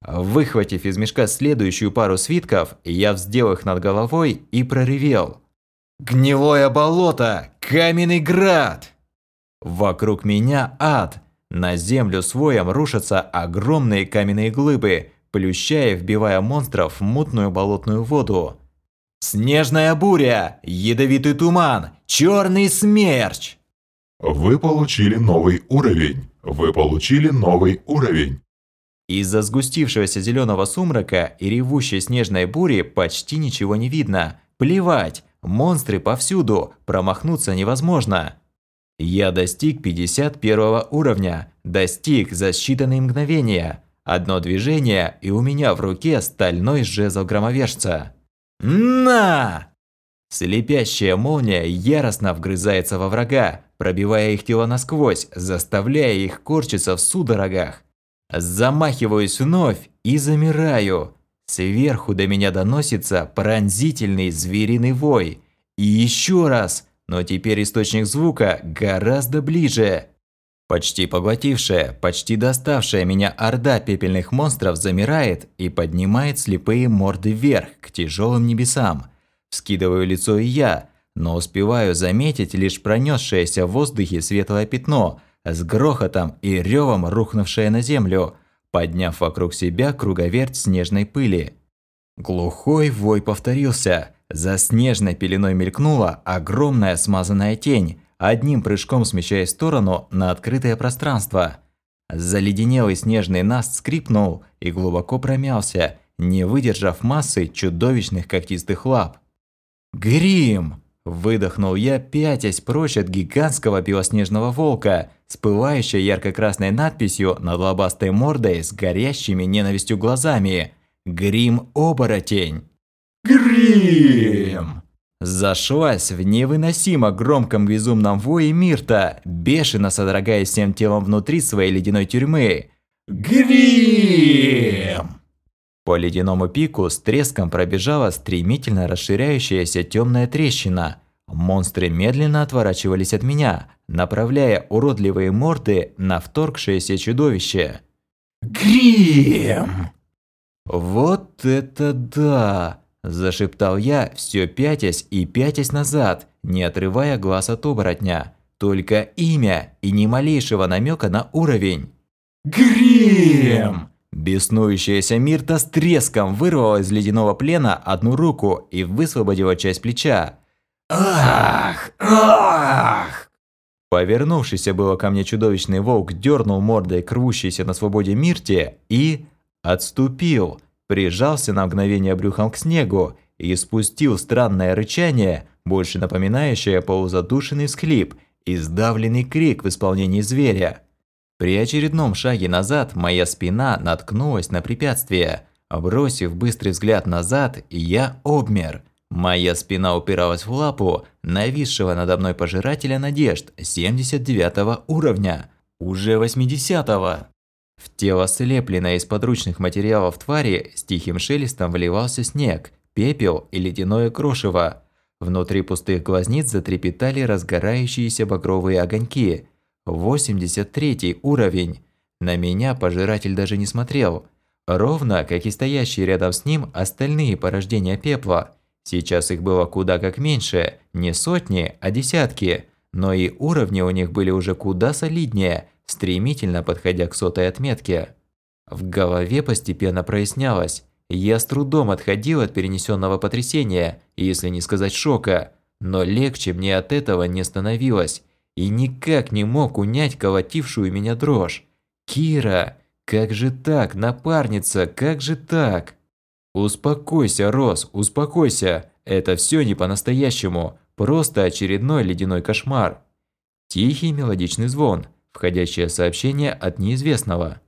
Speaker 1: Выхватив из мешка следующую пару свитков, я вздел их над головой и проревел. Гнилое болото! Каменный град! Вокруг меня ад. На землю своем рушатся огромные каменные глыбы, плющая вбивая монстров в мутную болотную воду. Снежная буря, ядовитый туман, черный смерч.
Speaker 3: Вы получили новый уровень. Вы получили новый уровень.
Speaker 1: Из-за сгустившегося зеленого сумрака и ревущей снежной бури почти ничего не видно. Плевать, Монстры повсюду, промахнуться невозможно. Я достиг 51 уровня, достиг за считанные мгновения. Одно движение, и у меня в руке стальной жезл громовержца. На! Слепящая молния яростно вгрызается во врага, пробивая их тело насквозь, заставляя их корчиться в судорогах. Замахиваюсь вновь и замираю. Сверху до меня доносится пронзительный звериный вой. И еще раз, но теперь источник звука гораздо ближе. Почти поглотившая, почти доставшая меня орда пепельных монстров замирает и поднимает слепые морды вверх, к тяжелым небесам. Вскидываю лицо и я, но успеваю заметить лишь пронесшееся в воздухе светлое пятно, с грохотом и ревом рухнувшее на землю – подняв вокруг себя круговерть снежной пыли. Глухой вой повторился. За снежной пеленой мелькнула огромная смазанная тень, одним прыжком смещаясь в сторону на открытое пространство. Заледенелый снежный наст скрипнул и глубоко промялся, не выдержав массы чудовищных когтистых лап. «Грим!» Выдохнул я, пятясь прочь от гигантского белоснежного волка, с ярко-красной надписью над лобастой мордой с горящими ненавистью глазами. «Грим-оборотень». «Грим!» Зашлась в невыносимо громком безумном вое Мирта, бешено содрогаясь всем телом внутри своей ледяной тюрьмы. «Грим!» По ледяному пику с треском пробежала стремительно расширяющаяся темная трещина. Монстры медленно отворачивались от меня, направляя уродливые морды на вторгшееся чудовище. «Грим!» «Вот это да!» – зашептал я, все пятясь и пятясь назад, не отрывая глаз от оборотня. Только имя и ни малейшего намека на уровень. «Грим!» Беснующаяся Мирта с треском вырвала из ледяного плена одну руку и высвободила часть плеча. «Ах! Ах!» Повернувшийся было ко мне чудовищный волк дернул мордой к рвущейся на свободе Мирте и... отступил, прижался на мгновение брюхом к снегу и спустил странное рычание, больше напоминающее полузадушенный всхлип и сдавленный крик в исполнении зверя. При очередном шаге назад моя спина наткнулась на препятствие. Бросив быстрый взгляд назад, я обмер. Моя спина упиралась в лапу нависшего надо мной пожирателя надежд 79 уровня, уже 80-го. В тело слепленное из подручных материалов твари с тихим шелестом вливался снег, пепел и ледяное крошево. Внутри пустых глазниц затрепетали разгорающиеся багровые огоньки. 83 уровень. На меня пожиратель даже не смотрел. Ровно, как и стоящие рядом с ним остальные порождения пепла. Сейчас их было куда как меньше, не сотни, а десятки. Но и уровни у них были уже куда солиднее, стремительно подходя к сотой отметке. В голове постепенно прояснялось. Я с трудом отходил от перенесенного потрясения, если не сказать шока, но легче мне от этого не становилось и никак не мог унять колотившую меня дрожь. «Кира! Как же так, напарница, как же так?» «Успокойся, Рос, успокойся! Это все не по-настоящему, просто очередной ледяной кошмар!» Тихий мелодичный звон, входящее сообщение от неизвестного.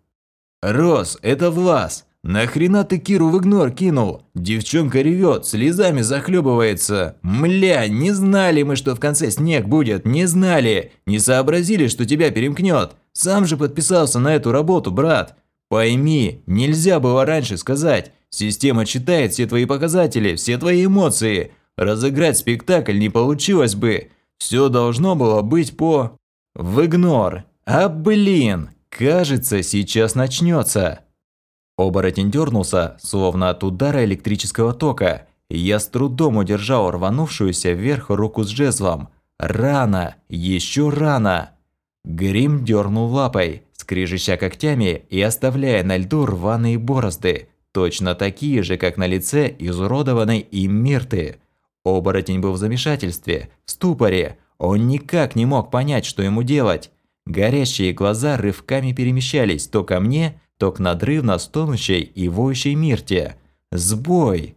Speaker 1: «Рос, это Влас! Нахрена ты Киру в игнор кинул? Девчонка ревет, слезами захлебывается. Мля, не знали мы, что в конце снег будет, не знали. Не сообразили, что тебя перемкнет. Сам же подписался на эту работу, брат. Пойми, нельзя было раньше сказать. Система читает все твои показатели, все твои эмоции. Разыграть спектакль не получилось бы. Все должно было быть по... В игнор. А блин, кажется, сейчас начнется. Оборотень дернулся, словно от удара электрического тока. Я с трудом удержал рванувшуюся вверх руку с жезлом. Рано, еще рано. Грим дернул лапой, скрежеща когтями и оставляя на льду рваные борозды, точно такие же, как на лице изуродованной им Мирты. Оборотень был в замешательстве, в ступоре. Он никак не мог понять, что ему делать. Горящие глаза рывками перемещались то ко мне, то к надрывно стонущей и воющей Мирте. Сбой!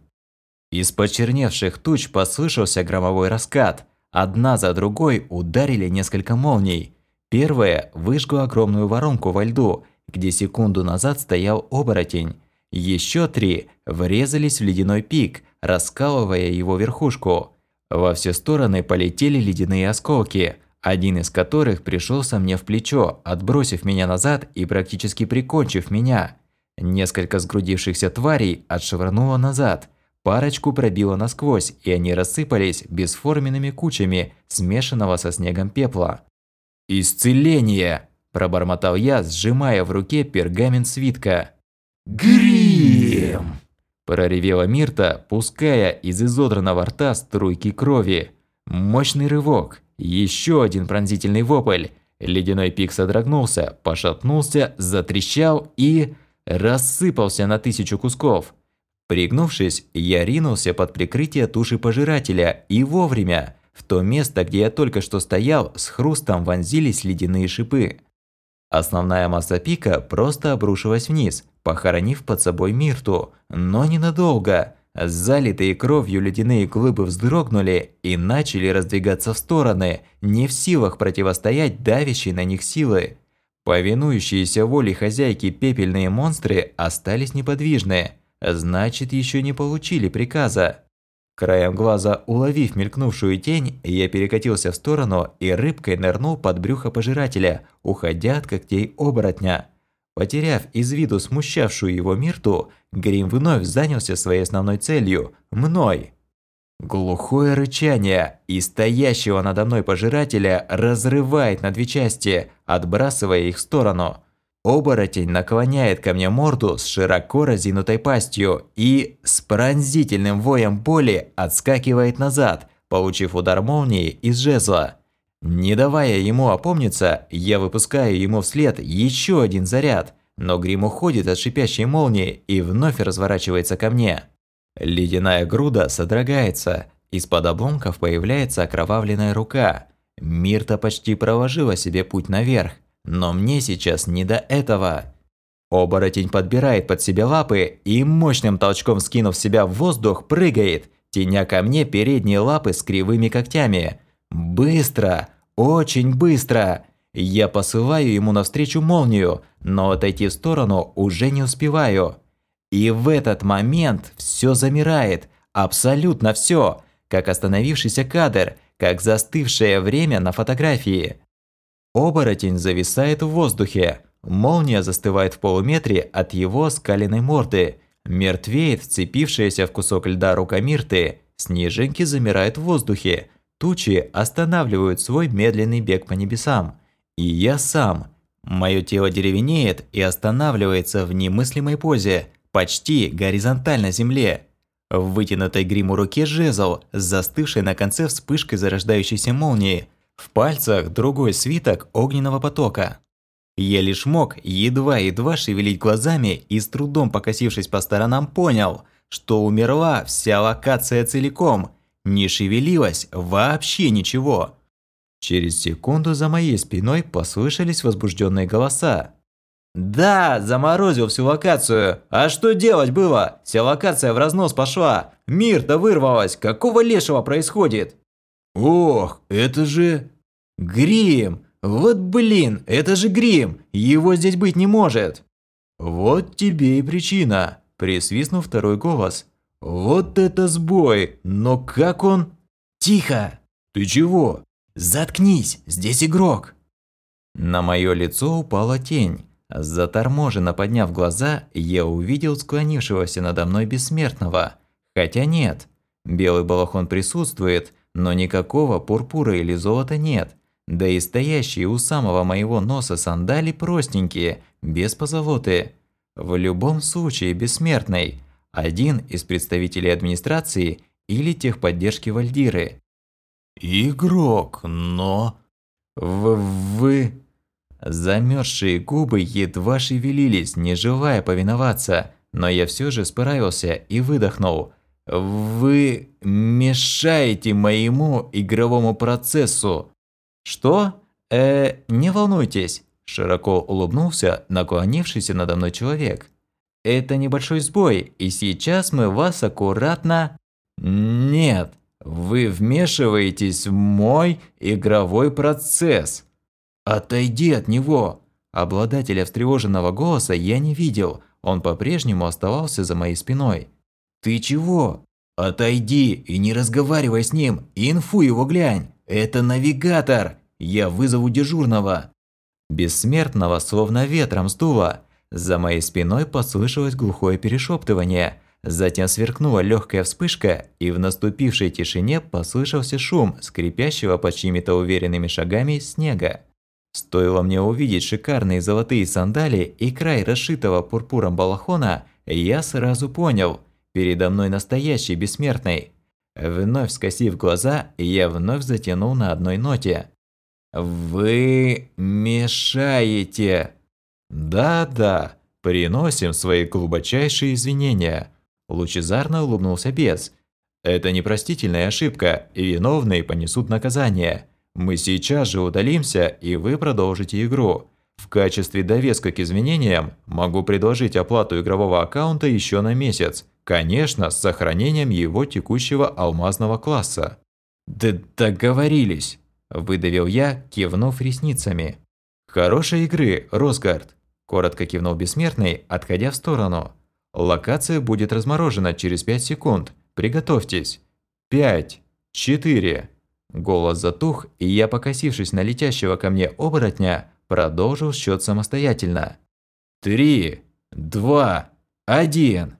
Speaker 1: Из почерневших туч послышался громовой раскат. Одна за другой ударили несколько молний. Первая выжгла огромную воронку во льду, где секунду назад стоял оборотень. Еще три врезались в ледяной пик, раскалывая его верхушку. Во все стороны полетели ледяные осколки, один из которых пришелся мне в плечо, отбросив меня назад и практически прикончив меня. Несколько сгрудившихся тварей отшвырнуло назад, парочку пробило насквозь, и они рассыпались бесформенными кучами смешанного со снегом пепла. «Исцеление!» – пробормотал я, сжимая в руке пергамент свитка. «Грим!» – проревела Мирта, пуская из изодранного рта струйки крови. Мощный рывок. Еще один пронзительный вопль. Ледяной пик содрогнулся, пошатнулся, затрещал и... рассыпался на тысячу кусков. Пригнувшись, я ринулся под прикрытие туши пожирателя и вовремя. В то место, где я только что стоял, с хрустом вонзились ледяные шипы. Основная масса пика просто обрушилась вниз, похоронив под собой Мирту, но ненадолго. Залитые кровью ледяные глыбы вздрогнули и начали раздвигаться в стороны, не в силах противостоять давящей на них силы. Повинующиеся воле хозяйки пепельные монстры остались неподвижны, значит, еще не получили приказа. Краем глаза уловив мелькнувшую тень, я перекатился в сторону и рыбкой нырнул под брюхо пожирателя, уходя от когтей оборотня. Потеряв из виду смущавшую его Мирту, Грим вновь занялся своей основной целью – мной. Глухое рычание и стоящего надо мной пожирателя разрывает на две части, отбрасывая их в сторону. Оборотень наклоняет ко мне морду с широко разинутой пастью и с пронзительным воем боли отскакивает назад, получив удар молнии из жезла. Не давая ему опомниться, я выпускаю ему вслед еще один заряд, но грим уходит от шипящей молнии и вновь разворачивается ко мне. Ледяная груда содрогается, из-под обломков появляется окровавленная рука. Мирта почти проложила себе путь наверх, но мне сейчас не до этого. Оборотень подбирает под себя лапы и мощным толчком скинув себя в воздух, прыгает, теня ко мне передние лапы с кривыми когтями. Быстро! Очень быстро! Я посылаю ему навстречу молнию, но отойти в сторону уже не успеваю. И в этот момент все замирает, абсолютно все, как остановившийся кадр, как застывшее время на фотографии. Оборотень зависает в воздухе, молния застывает в полуметре от его скаленной морды, мертвеет вцепившаяся в кусок льда рука Мирты, снежинки замирают в воздухе, тучи останавливают свой медленный бег по небесам. И я сам. Мое тело деревенеет и останавливается в немыслимой позе, почти горизонтально земле. В вытянутой гриму руке жезл, застывший на конце вспышкой зарождающейся молнии. В пальцах другой свиток огненного потока. Я лишь мог едва-едва шевелить глазами и с трудом покосившись по сторонам понял, что умерла вся локация целиком. Не шевелилось вообще ничего. Через секунду за моей спиной послышались возбужденные голоса. «Да, заморозил всю локацию. А что делать было? Вся локация в разнос пошла. Мир-то вырвалась. Какого лешего происходит?» «Ох, это же...» «Грим! Вот блин, это же Грим! Его здесь быть не может!» «Вот тебе и причина!» – присвистнул второй голос. «Вот это сбой! Но как он...» «Тихо! Ты чего? Заткнись, здесь игрок!» На мое лицо упала тень. Заторможенно подняв глаза, я увидел склонившегося надо мной бессмертного. Хотя нет, белый балахон присутствует, но никакого пурпура или золота нет. Да и стоящие у самого моего носа сандали простенькие, без позолоты. В любом случае бессмертный. Один из представителей администрации или техподдержки Вальдиры. «Игрок, но...» в «Вы...» Замерзшие губы едва шевелились, не желая повиноваться, но я все же справился и выдохнул. «Вы мешаете моему игровому процессу!» «Что? Э, не волнуйтесь!» Широко улыбнулся наклонившийся надо мной человек. «Это небольшой сбой, и сейчас мы вас аккуратно...» «Нет, вы вмешиваетесь в мой игровой процесс!» «Отойди от него!» Обладателя встревоженного голоса я не видел, он по-прежнему оставался за моей спиной. «Ты чего?» «Отойди и не разговаривай с ним, инфу его глянь! Это навигатор! Я вызову дежурного!» Бессмертного словно ветром сдуло. За моей спиной послышалось глухое перешептывание. Затем сверкнула легкая вспышка, и в наступившей тишине послышался шум скрипящего под чьими-то уверенными шагами снега. Стоило мне увидеть шикарные золотые сандали и край расшитого пурпуром балахона, я сразу понял – передо мной настоящий бессмертный. Вновь скосив глаза, я вновь затянул на одной ноте. «Вы мешаете!» «Да-да, приносим свои глубочайшие извинения!» Лучезарно улыбнулся бес. «Это непростительная ошибка, и виновные понесут наказание. Мы сейчас же удалимся, и вы продолжите игру. В качестве довеска к изменениям могу предложить оплату игрового аккаунта еще на месяц, конечно, с сохранением его текущего алмазного класса. Да договорились, выдавил я, кивнув ресницами. Хорошей игры, Росгард, коротко кивнул бессмертный, отходя в сторону. Локация будет разморожена через 5 секунд. Приготовьтесь. 5 4 Голос затух, и я, покосившись на летящего ко мне оборотня, продолжил счет самостоятельно. «Три, два, один!»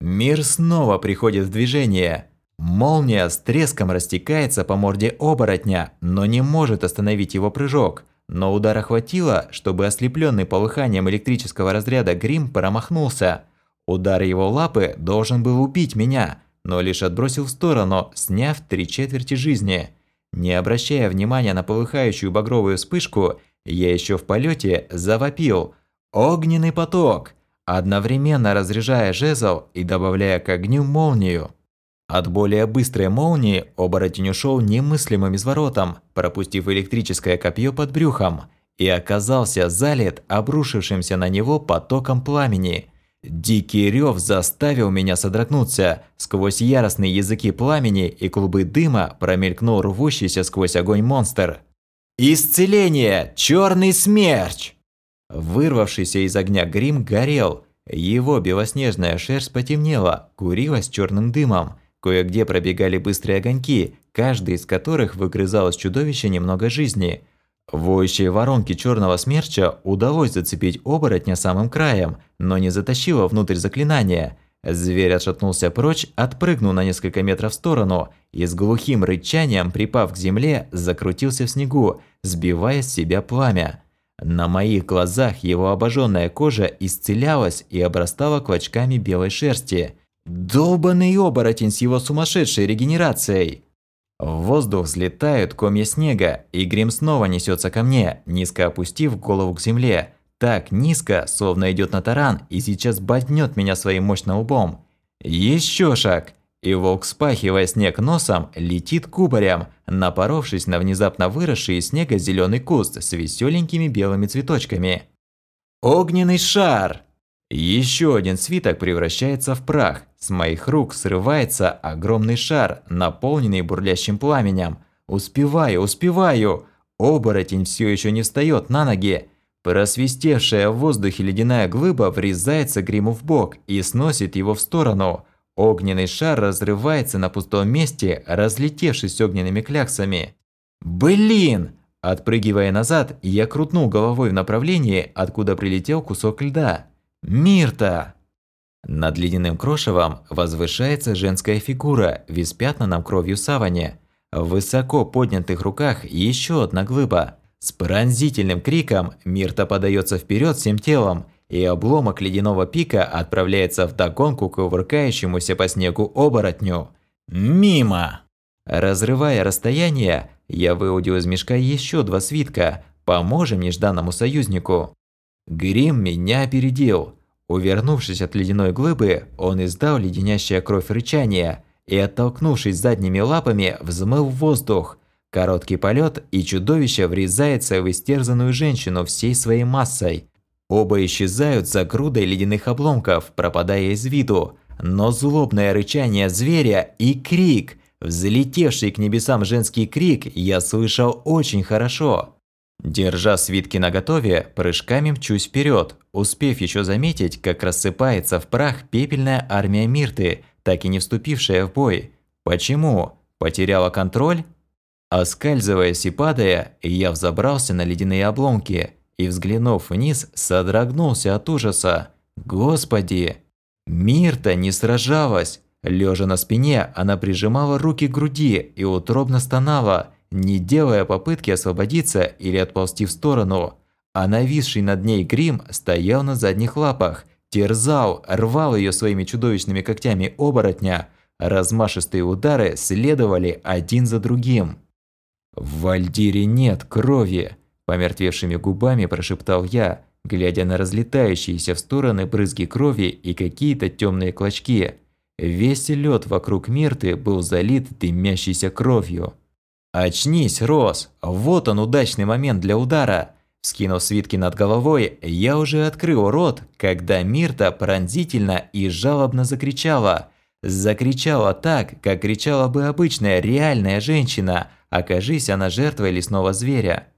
Speaker 1: Мир снова приходит в движение. Молния с треском растекается по морде оборотня, но не может остановить его прыжок. Но удара хватило, чтобы ослепленный полыханием электрического разряда Грим промахнулся. Удар его лапы должен был убить меня, но лишь отбросил в сторону, сняв три четверти жизни. Не обращая внимания на полыхающую багровую вспышку, я еще в полете завопил «Огненный поток!», одновременно разряжая жезл и добавляя к огню молнию. От более быстрой молнии оборотень ушел немыслимым изворотом, пропустив электрическое копье под брюхом, и оказался залит обрушившимся на него потоком пламени – Дикий рев заставил меня содрогнуться. Сквозь яростные языки пламени и клубы дыма промелькнул рвущийся сквозь огонь монстр. «Исцеление! Черный смерч!» Вырвавшийся из огня грим горел. Его белоснежная шерсть потемнела, курилась черным дымом. Кое-где пробегали быстрые огоньки, каждый из которых выгрызал из чудовища немного жизни. Воющие воронки черного смерча удалось зацепить оборотня самым краем, но не затащило внутрь заклинания. Зверь отшатнулся прочь, отпрыгнул на несколько метров в сторону и с глухим рычанием, припав к земле, закрутился в снегу, сбивая с себя пламя. На моих глазах его обожженная кожа исцелялась и обрастала клочками белой шерсти. Долбанный оборотень с его сумасшедшей регенерацией! В воздух взлетают комья снега, и Грим снова несется ко мне, низко опустив голову к земле. Так низко, словно идет на таран, и сейчас боднет меня своим мощным лбом. Еще шаг, и волк, спахивая снег носом, летит кубарем, напоровшись на внезапно выросший из снега зеленый куст с веселенькими белыми цветочками. Огненный шар! Еще один свиток превращается в прах. С моих рук срывается огромный шар, наполненный бурлящим пламенем. Успеваю, успеваю! Оборотень все еще не встает на ноги. Просвистевшая в воздухе ледяная глыба врезается гриму в бок и сносит его в сторону. Огненный шар разрывается на пустом месте, разлетевшись огненными кляксами. Блин! Отпрыгивая назад, я крутнул головой в направлении, откуда прилетел кусок льда. Мирта! Над ледяным крошевом возвышается женская фигура в испятнанном кровью саване. В высоко поднятых руках еще одна глыба. С пронзительным криком Мирта подается вперед всем телом, и обломок ледяного пика отправляется в догонку к кувыркающемуся по снегу оборотню. Мимо! Разрывая расстояние, я выудил из мешка еще два свитка «Поможем нежданному союзнику». Грим меня опередил. Увернувшись от ледяной глыбы, он издал леденящее кровь рычание и, оттолкнувшись задними лапами, взмыл в воздух. Короткий полет, и чудовище врезается в истерзанную женщину всей своей массой. Оба исчезают за грудой ледяных обломков, пропадая из виду. Но злобное рычание зверя и крик, взлетевший к небесам женский крик, я слышал очень хорошо. Держа свитки наготове, прыжками мчусь вперед, успев еще заметить, как рассыпается в прах пепельная армия Мирты, так и не вступившая в бой. Почему? Потеряла контроль? Оскальзываясь и падая, я взобрался на ледяные обломки и, взглянув вниз, содрогнулся от ужаса. Господи! Мирта не сражалась! Лежа на спине, она прижимала руки к груди и утробно стонала – не делая попытки освободиться или отползти в сторону. А нависший над ней грим стоял на задних лапах, терзал, рвал ее своими чудовищными когтями оборотня. Размашистые удары следовали один за другим. «В Вальдире нет крови!» – помертвевшими губами прошептал я, глядя на разлетающиеся в стороны брызги крови и какие-то темные клочки. Весь лед вокруг Мирты был залит дымящейся кровью. «Очнись, Рос! Вот он удачный момент для удара!» Скинув свитки над головой, я уже открыл рот, когда Мирта пронзительно и жалобно закричала. Закричала так, как кричала бы обычная реальная женщина, окажись она жертвой лесного зверя.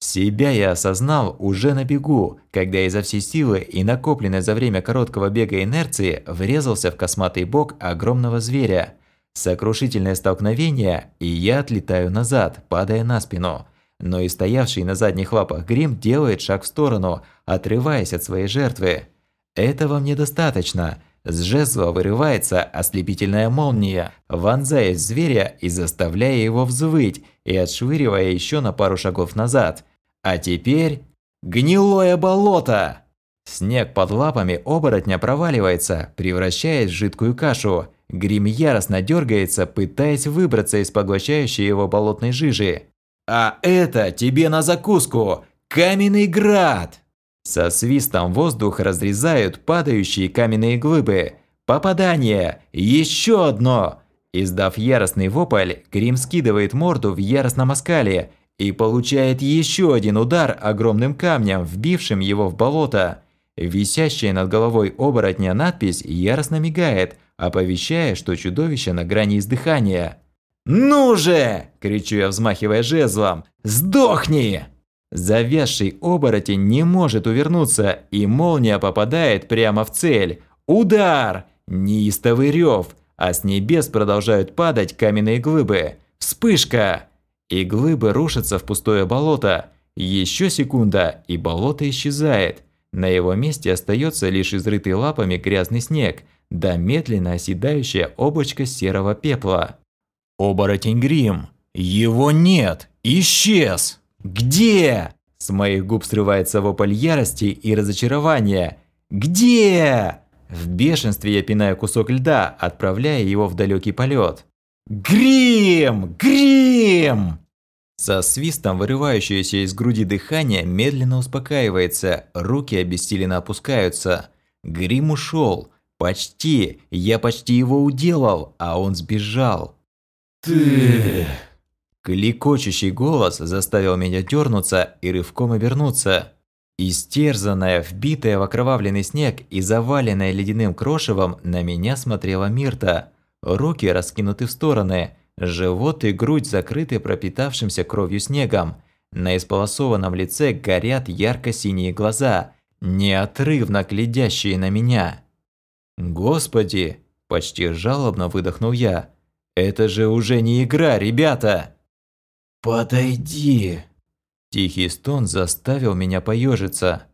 Speaker 1: Себя я осознал уже на бегу, когда изо всей силы и накопленной за время короткого бега инерции врезался в косматый бок огромного зверя. Сокрушительное столкновение, и я отлетаю назад, падая на спину. Но и стоявший на задних лапах грим делает шаг в сторону, отрываясь от своей жертвы. Этого мне достаточно. С жезла вырывается ослепительная молния, вонзаясь в зверя и заставляя его взвыть, и отшвыривая еще на пару шагов назад. А теперь... Гнилое болото! Снег под лапами оборотня проваливается, превращаясь в жидкую кашу. Грим яростно дергается, пытаясь выбраться из поглощающей его болотной жижи. «А это тебе на закуску! Каменный град!» Со свистом воздух разрезают падающие каменные глыбы. «Попадание! Еще одно!» Издав яростный вопль, Грим скидывает морду в яростном оскале и получает еще один удар огромным камнем, вбившим его в болото. Висящая над головой оборотня надпись яростно мигает, оповещая, что чудовище на грани издыхания. «Ну же!» – кричу я, взмахивая жезлом. «Сдохни!» Завязший оборотень не может увернуться, и молния попадает прямо в цель. Удар! Неистовый рев, а с небес продолжают падать каменные глыбы. Вспышка! И глыбы рушатся в пустое болото. Еще секунда, и болото исчезает. На его месте остается лишь изрытый лапами грязный снег, да медленно оседающее облачко серого пепла. Оборотень Грим. Его нет! Исчез! Где? С моих губ срывается вопль ярости и разочарования. Где? В бешенстве я пинаю кусок льда, отправляя его в далекий полет. Грим! Грим! Со свистом вырывающееся из груди дыхание медленно успокаивается, руки обессиленно опускаются. Грим ушел. Почти. Я почти его уделал, а он сбежал.
Speaker 2: Ты...
Speaker 1: Кликочущий голос заставил меня дернуться и рывком обернуться. Истерзанная, вбитая в окровавленный снег и заваленная ледяным крошевом, на меня смотрела Мирта. Руки раскинуты в стороны, живот и грудь закрыты пропитавшимся кровью снегом. На исполосованном лице горят ярко-синие глаза, неотрывно глядящие на меня. «Господи!» – почти жалобно выдохнул я. «Это же уже не игра, ребята!»
Speaker 2: «Подойди!»
Speaker 1: Тихий стон заставил меня поежиться.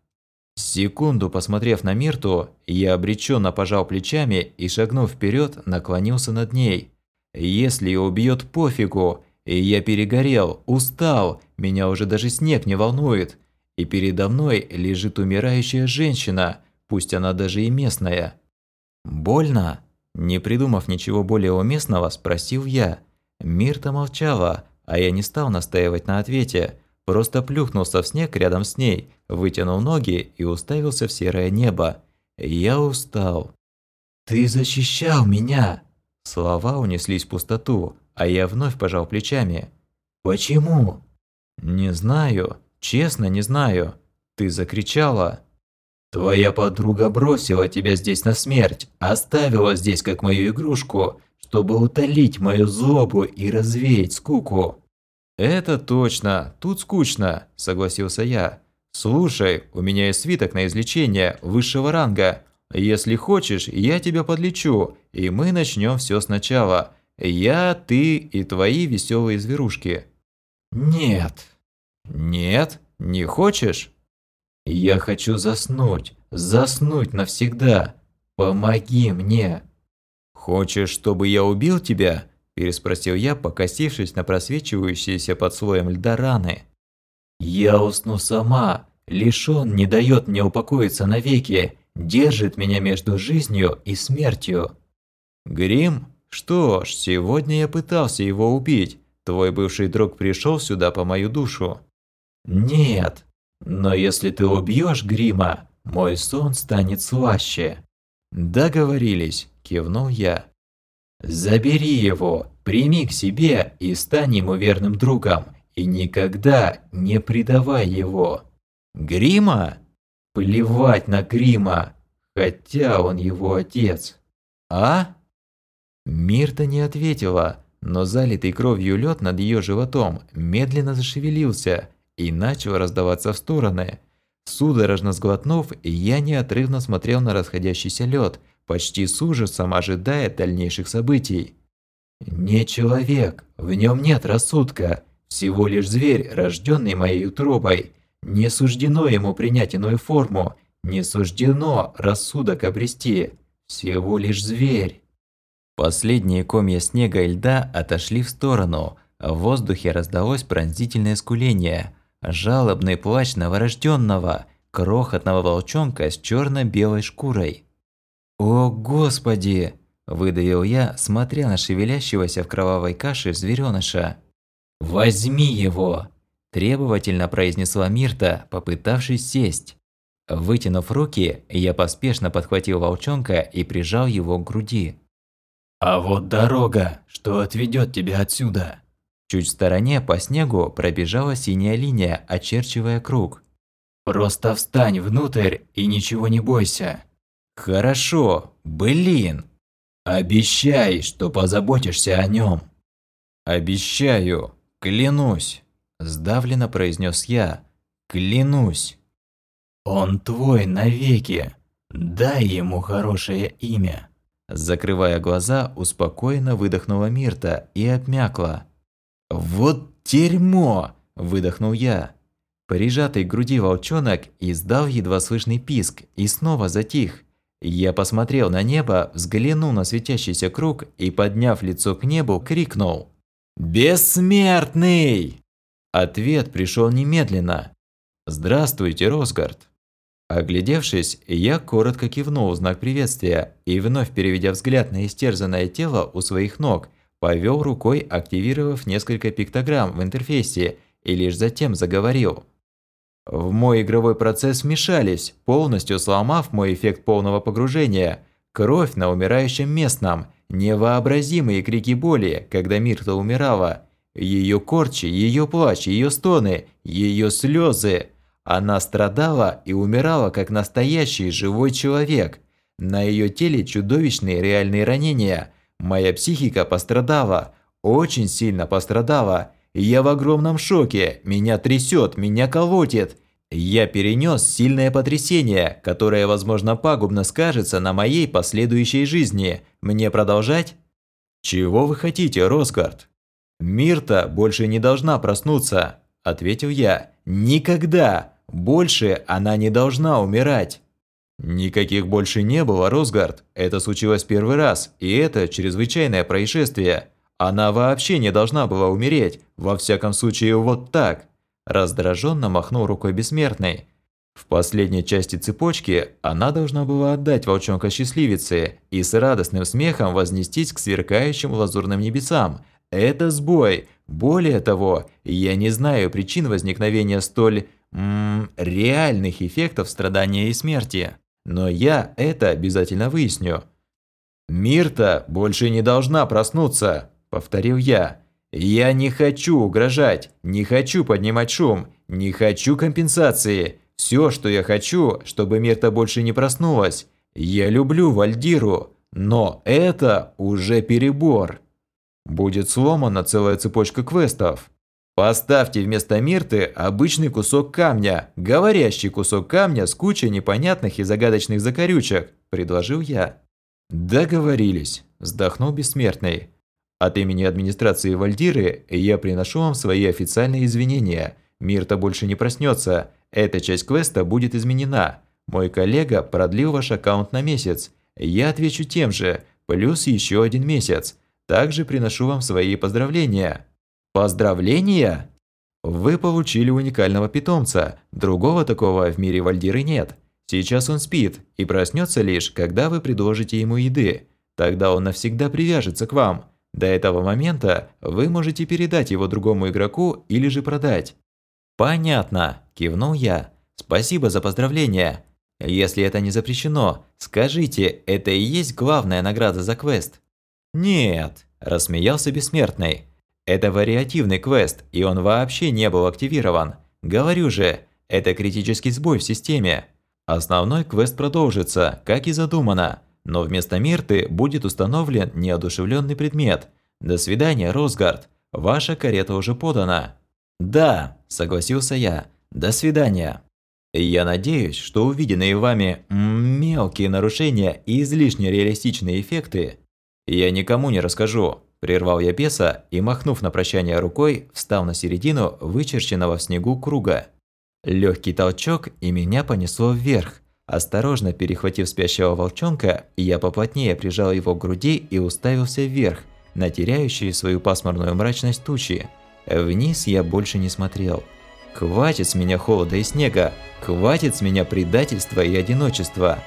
Speaker 1: Секунду посмотрев на Мирту, я обреченно пожал плечами и, шагнув вперед, наклонился над ней. Если убьет пофигу, я перегорел, устал, меня уже даже снег не волнует. И передо мной лежит умирающая женщина, пусть она даже и местная. «Больно?» Не придумав ничего более уместного, спросил я. Мирта молчала, а я не стал настаивать на ответе, просто плюхнулся в снег рядом с ней, вытянул ноги и уставился в серое небо. Я устал.
Speaker 2: «Ты защищал меня!»
Speaker 1: Слова унеслись в пустоту, а я вновь пожал плечами.
Speaker 2: «Почему?»
Speaker 1: «Не знаю. Честно, не знаю. Ты закричала».
Speaker 2: «Твоя подруга бросила тебя здесь на смерть, оставила здесь как мою игрушку, чтобы утолить мою злобу и развеять скуку.
Speaker 1: «Это точно, тут скучно», – согласился я. «Слушай, у меня есть свиток на излечение высшего ранга. Если хочешь, я тебя подлечу, и мы начнем все сначала. Я, ты и твои веселые зверушки».
Speaker 2: «Нет».
Speaker 1: «Нет? Не хочешь?»
Speaker 2: «Я хочу заснуть, заснуть навсегда. Помоги мне».
Speaker 1: «Хочешь, чтобы я убил тебя?» – переспросил я, покосившись на просвечивающиеся под слоем льда раны.
Speaker 2: «Я усну сама. Лишь он не дает мне упокоиться навеки, держит меня между жизнью и смертью».
Speaker 1: «Грим? Что ж, сегодня я пытался его убить. Твой бывший друг пришел сюда по мою душу».
Speaker 2: «Нет, но если ты убьешь Грима, мой сон станет слаще».
Speaker 1: «Договорились», – кивнул я.
Speaker 2: «Забери его, прими к себе и стань ему верным другом, и никогда не предавай его».
Speaker 1: «Грима?»
Speaker 2: «Плевать на Грима, хотя он его отец».
Speaker 1: «А?» Мирта не ответила, но залитый кровью лед над ее животом медленно зашевелился и начал раздаваться в стороны. Судорожно сглотнув, я неотрывно смотрел на расходящийся лед, почти с ужасом ожидая дальнейших событий.
Speaker 2: «Не человек, в нем нет рассудка, всего лишь зверь, рожденный моей утробой. Не суждено ему принять иную форму, не суждено рассудок обрести, всего лишь зверь».
Speaker 1: Последние комья снега и льда отошли в сторону, в воздухе раздалось пронзительное скуление – жалобный плач новорожденного, крохотного волчонка с черно-белой шкурой. «О, Господи!» – выдавил я, смотря на шевелящегося в кровавой каше зверёныша.
Speaker 2: «Возьми его!»
Speaker 1: – требовательно произнесла Мирта, попытавшись сесть. Вытянув руки, я поспешно подхватил волчонка и прижал его к груди.
Speaker 2: «А вот дорога, что отведет тебя отсюда!»
Speaker 1: Чуть в стороне по снегу пробежала синяя линия, очерчивая круг.
Speaker 2: «Просто встань внутрь и ничего не бойся».
Speaker 1: «Хорошо, блин!»
Speaker 2: «Обещай, что позаботишься о нем».
Speaker 1: «Обещаю, клянусь», – сдавленно произнес я. Клянусь.
Speaker 2: Он твой навеки. Дай ему хорошее имя.
Speaker 1: Закрывая глаза, успокоенно выдохнула Мирта и обмякла. «Вот дерьмо!» – выдохнул я. Прижатый к груди волчонок издал едва слышный писк и снова затих. Я посмотрел на небо, взглянул на светящийся круг и, подняв лицо к небу, крикнул. «Бессмертный!» Ответ пришел немедленно. «Здравствуйте, Росгард!» Оглядевшись, я коротко кивнул в знак приветствия и, вновь переведя взгляд на истерзанное тело у своих ног, повел рукой, активировав несколько пиктограмм в интерфейсе и лишь затем заговорил. В мой игровой процесс вмешались, полностью сломав мой эффект полного погружения. Кровь на умирающем местном, невообразимые крики боли, когда Мирта умирала. Ее корчи, ее плач, ее стоны, ее слезы. Она страдала и умирала, как настоящий живой человек. На ее теле чудовищные реальные ранения. Моя психика пострадала, очень сильно пострадала. Я в огромном шоке, меня трясет, меня колотит. Я перенес сильное потрясение, которое, возможно, пагубно скажется на моей последующей жизни. Мне продолжать? Чего вы хотите, Росгард? Мирта больше не должна проснуться, ответил я. Никогда! Больше она не должна умирать. Никаких больше не было, Росгард. Это случилось первый раз, и это чрезвычайное происшествие. Она вообще не должна была умереть, во всяком случае вот так. Раздраженно махнул рукой бессмертный. В последней части цепочки она должна была отдать волчонка счастливице и с радостным смехом вознестись к сверкающим лазурным небесам. Это сбой. Более того, я не знаю причин возникновения столь м реальных эффектов страдания и смерти. Но я это обязательно выясню. «Мирта больше не должна проснуться», – повторил я. «Я не хочу угрожать, не хочу поднимать шум, не хочу компенсации. Все, что я хочу, чтобы Мирта больше не проснулась. Я люблю Вальдиру, но это уже перебор. Будет сломана целая цепочка квестов. Поставьте вместо Мирты обычный кусок камня, говорящий кусок камня с кучей непонятных и загадочных закорючек, предложил я. Договорились, вздохнул бессмертный. От имени администрации Вальдиры я приношу вам свои официальные извинения. Мирта больше не проснется. Эта часть квеста будет изменена. Мой коллега продлил ваш аккаунт на месяц. Я отвечу тем же, плюс еще один месяц. Также приношу вам свои поздравления. Поздравления! Вы получили уникального питомца. Другого такого в мире Вальдиры нет. Сейчас он спит и проснется лишь, когда вы предложите ему еды. Тогда он навсегда привяжется к вам. До этого момента вы можете передать его другому игроку или же продать. Понятно, кивнул я. Спасибо за поздравления. Если это не запрещено, скажите, это и есть главная награда за квест? Нет, рассмеялся бессмертный. Это вариативный квест, и он вообще не был активирован. Говорю же, это критический сбой в системе. Основной квест продолжится, как и задумано, но вместо Мирты будет установлен неодушевленный предмет. До свидания, Росгард. Ваша карета уже подана. Да, согласился я. До свидания. Я надеюсь, что увиденные вами мелкие нарушения и излишне реалистичные эффекты я никому не расскажу. Прервал я беса и, махнув на прощание рукой, встал на середину вычерченного в снегу круга. Легкий толчок, и меня понесло вверх. Осторожно перехватив спящего волчонка, я поплотнее прижал его к груди и уставился вверх, на теряющие свою пасмурную мрачность тучи. Вниз я больше не смотрел. Хватит с меня холода и снега, хватит с меня предательства и одиночества.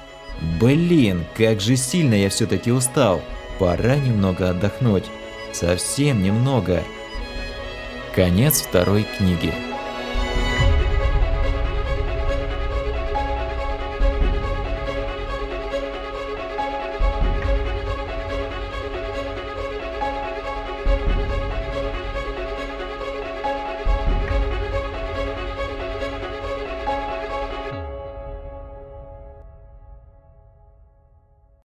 Speaker 1: Блин, как же сильно я все таки устал. Пора немного отдохнуть. Совсем немного. Конец второй книги.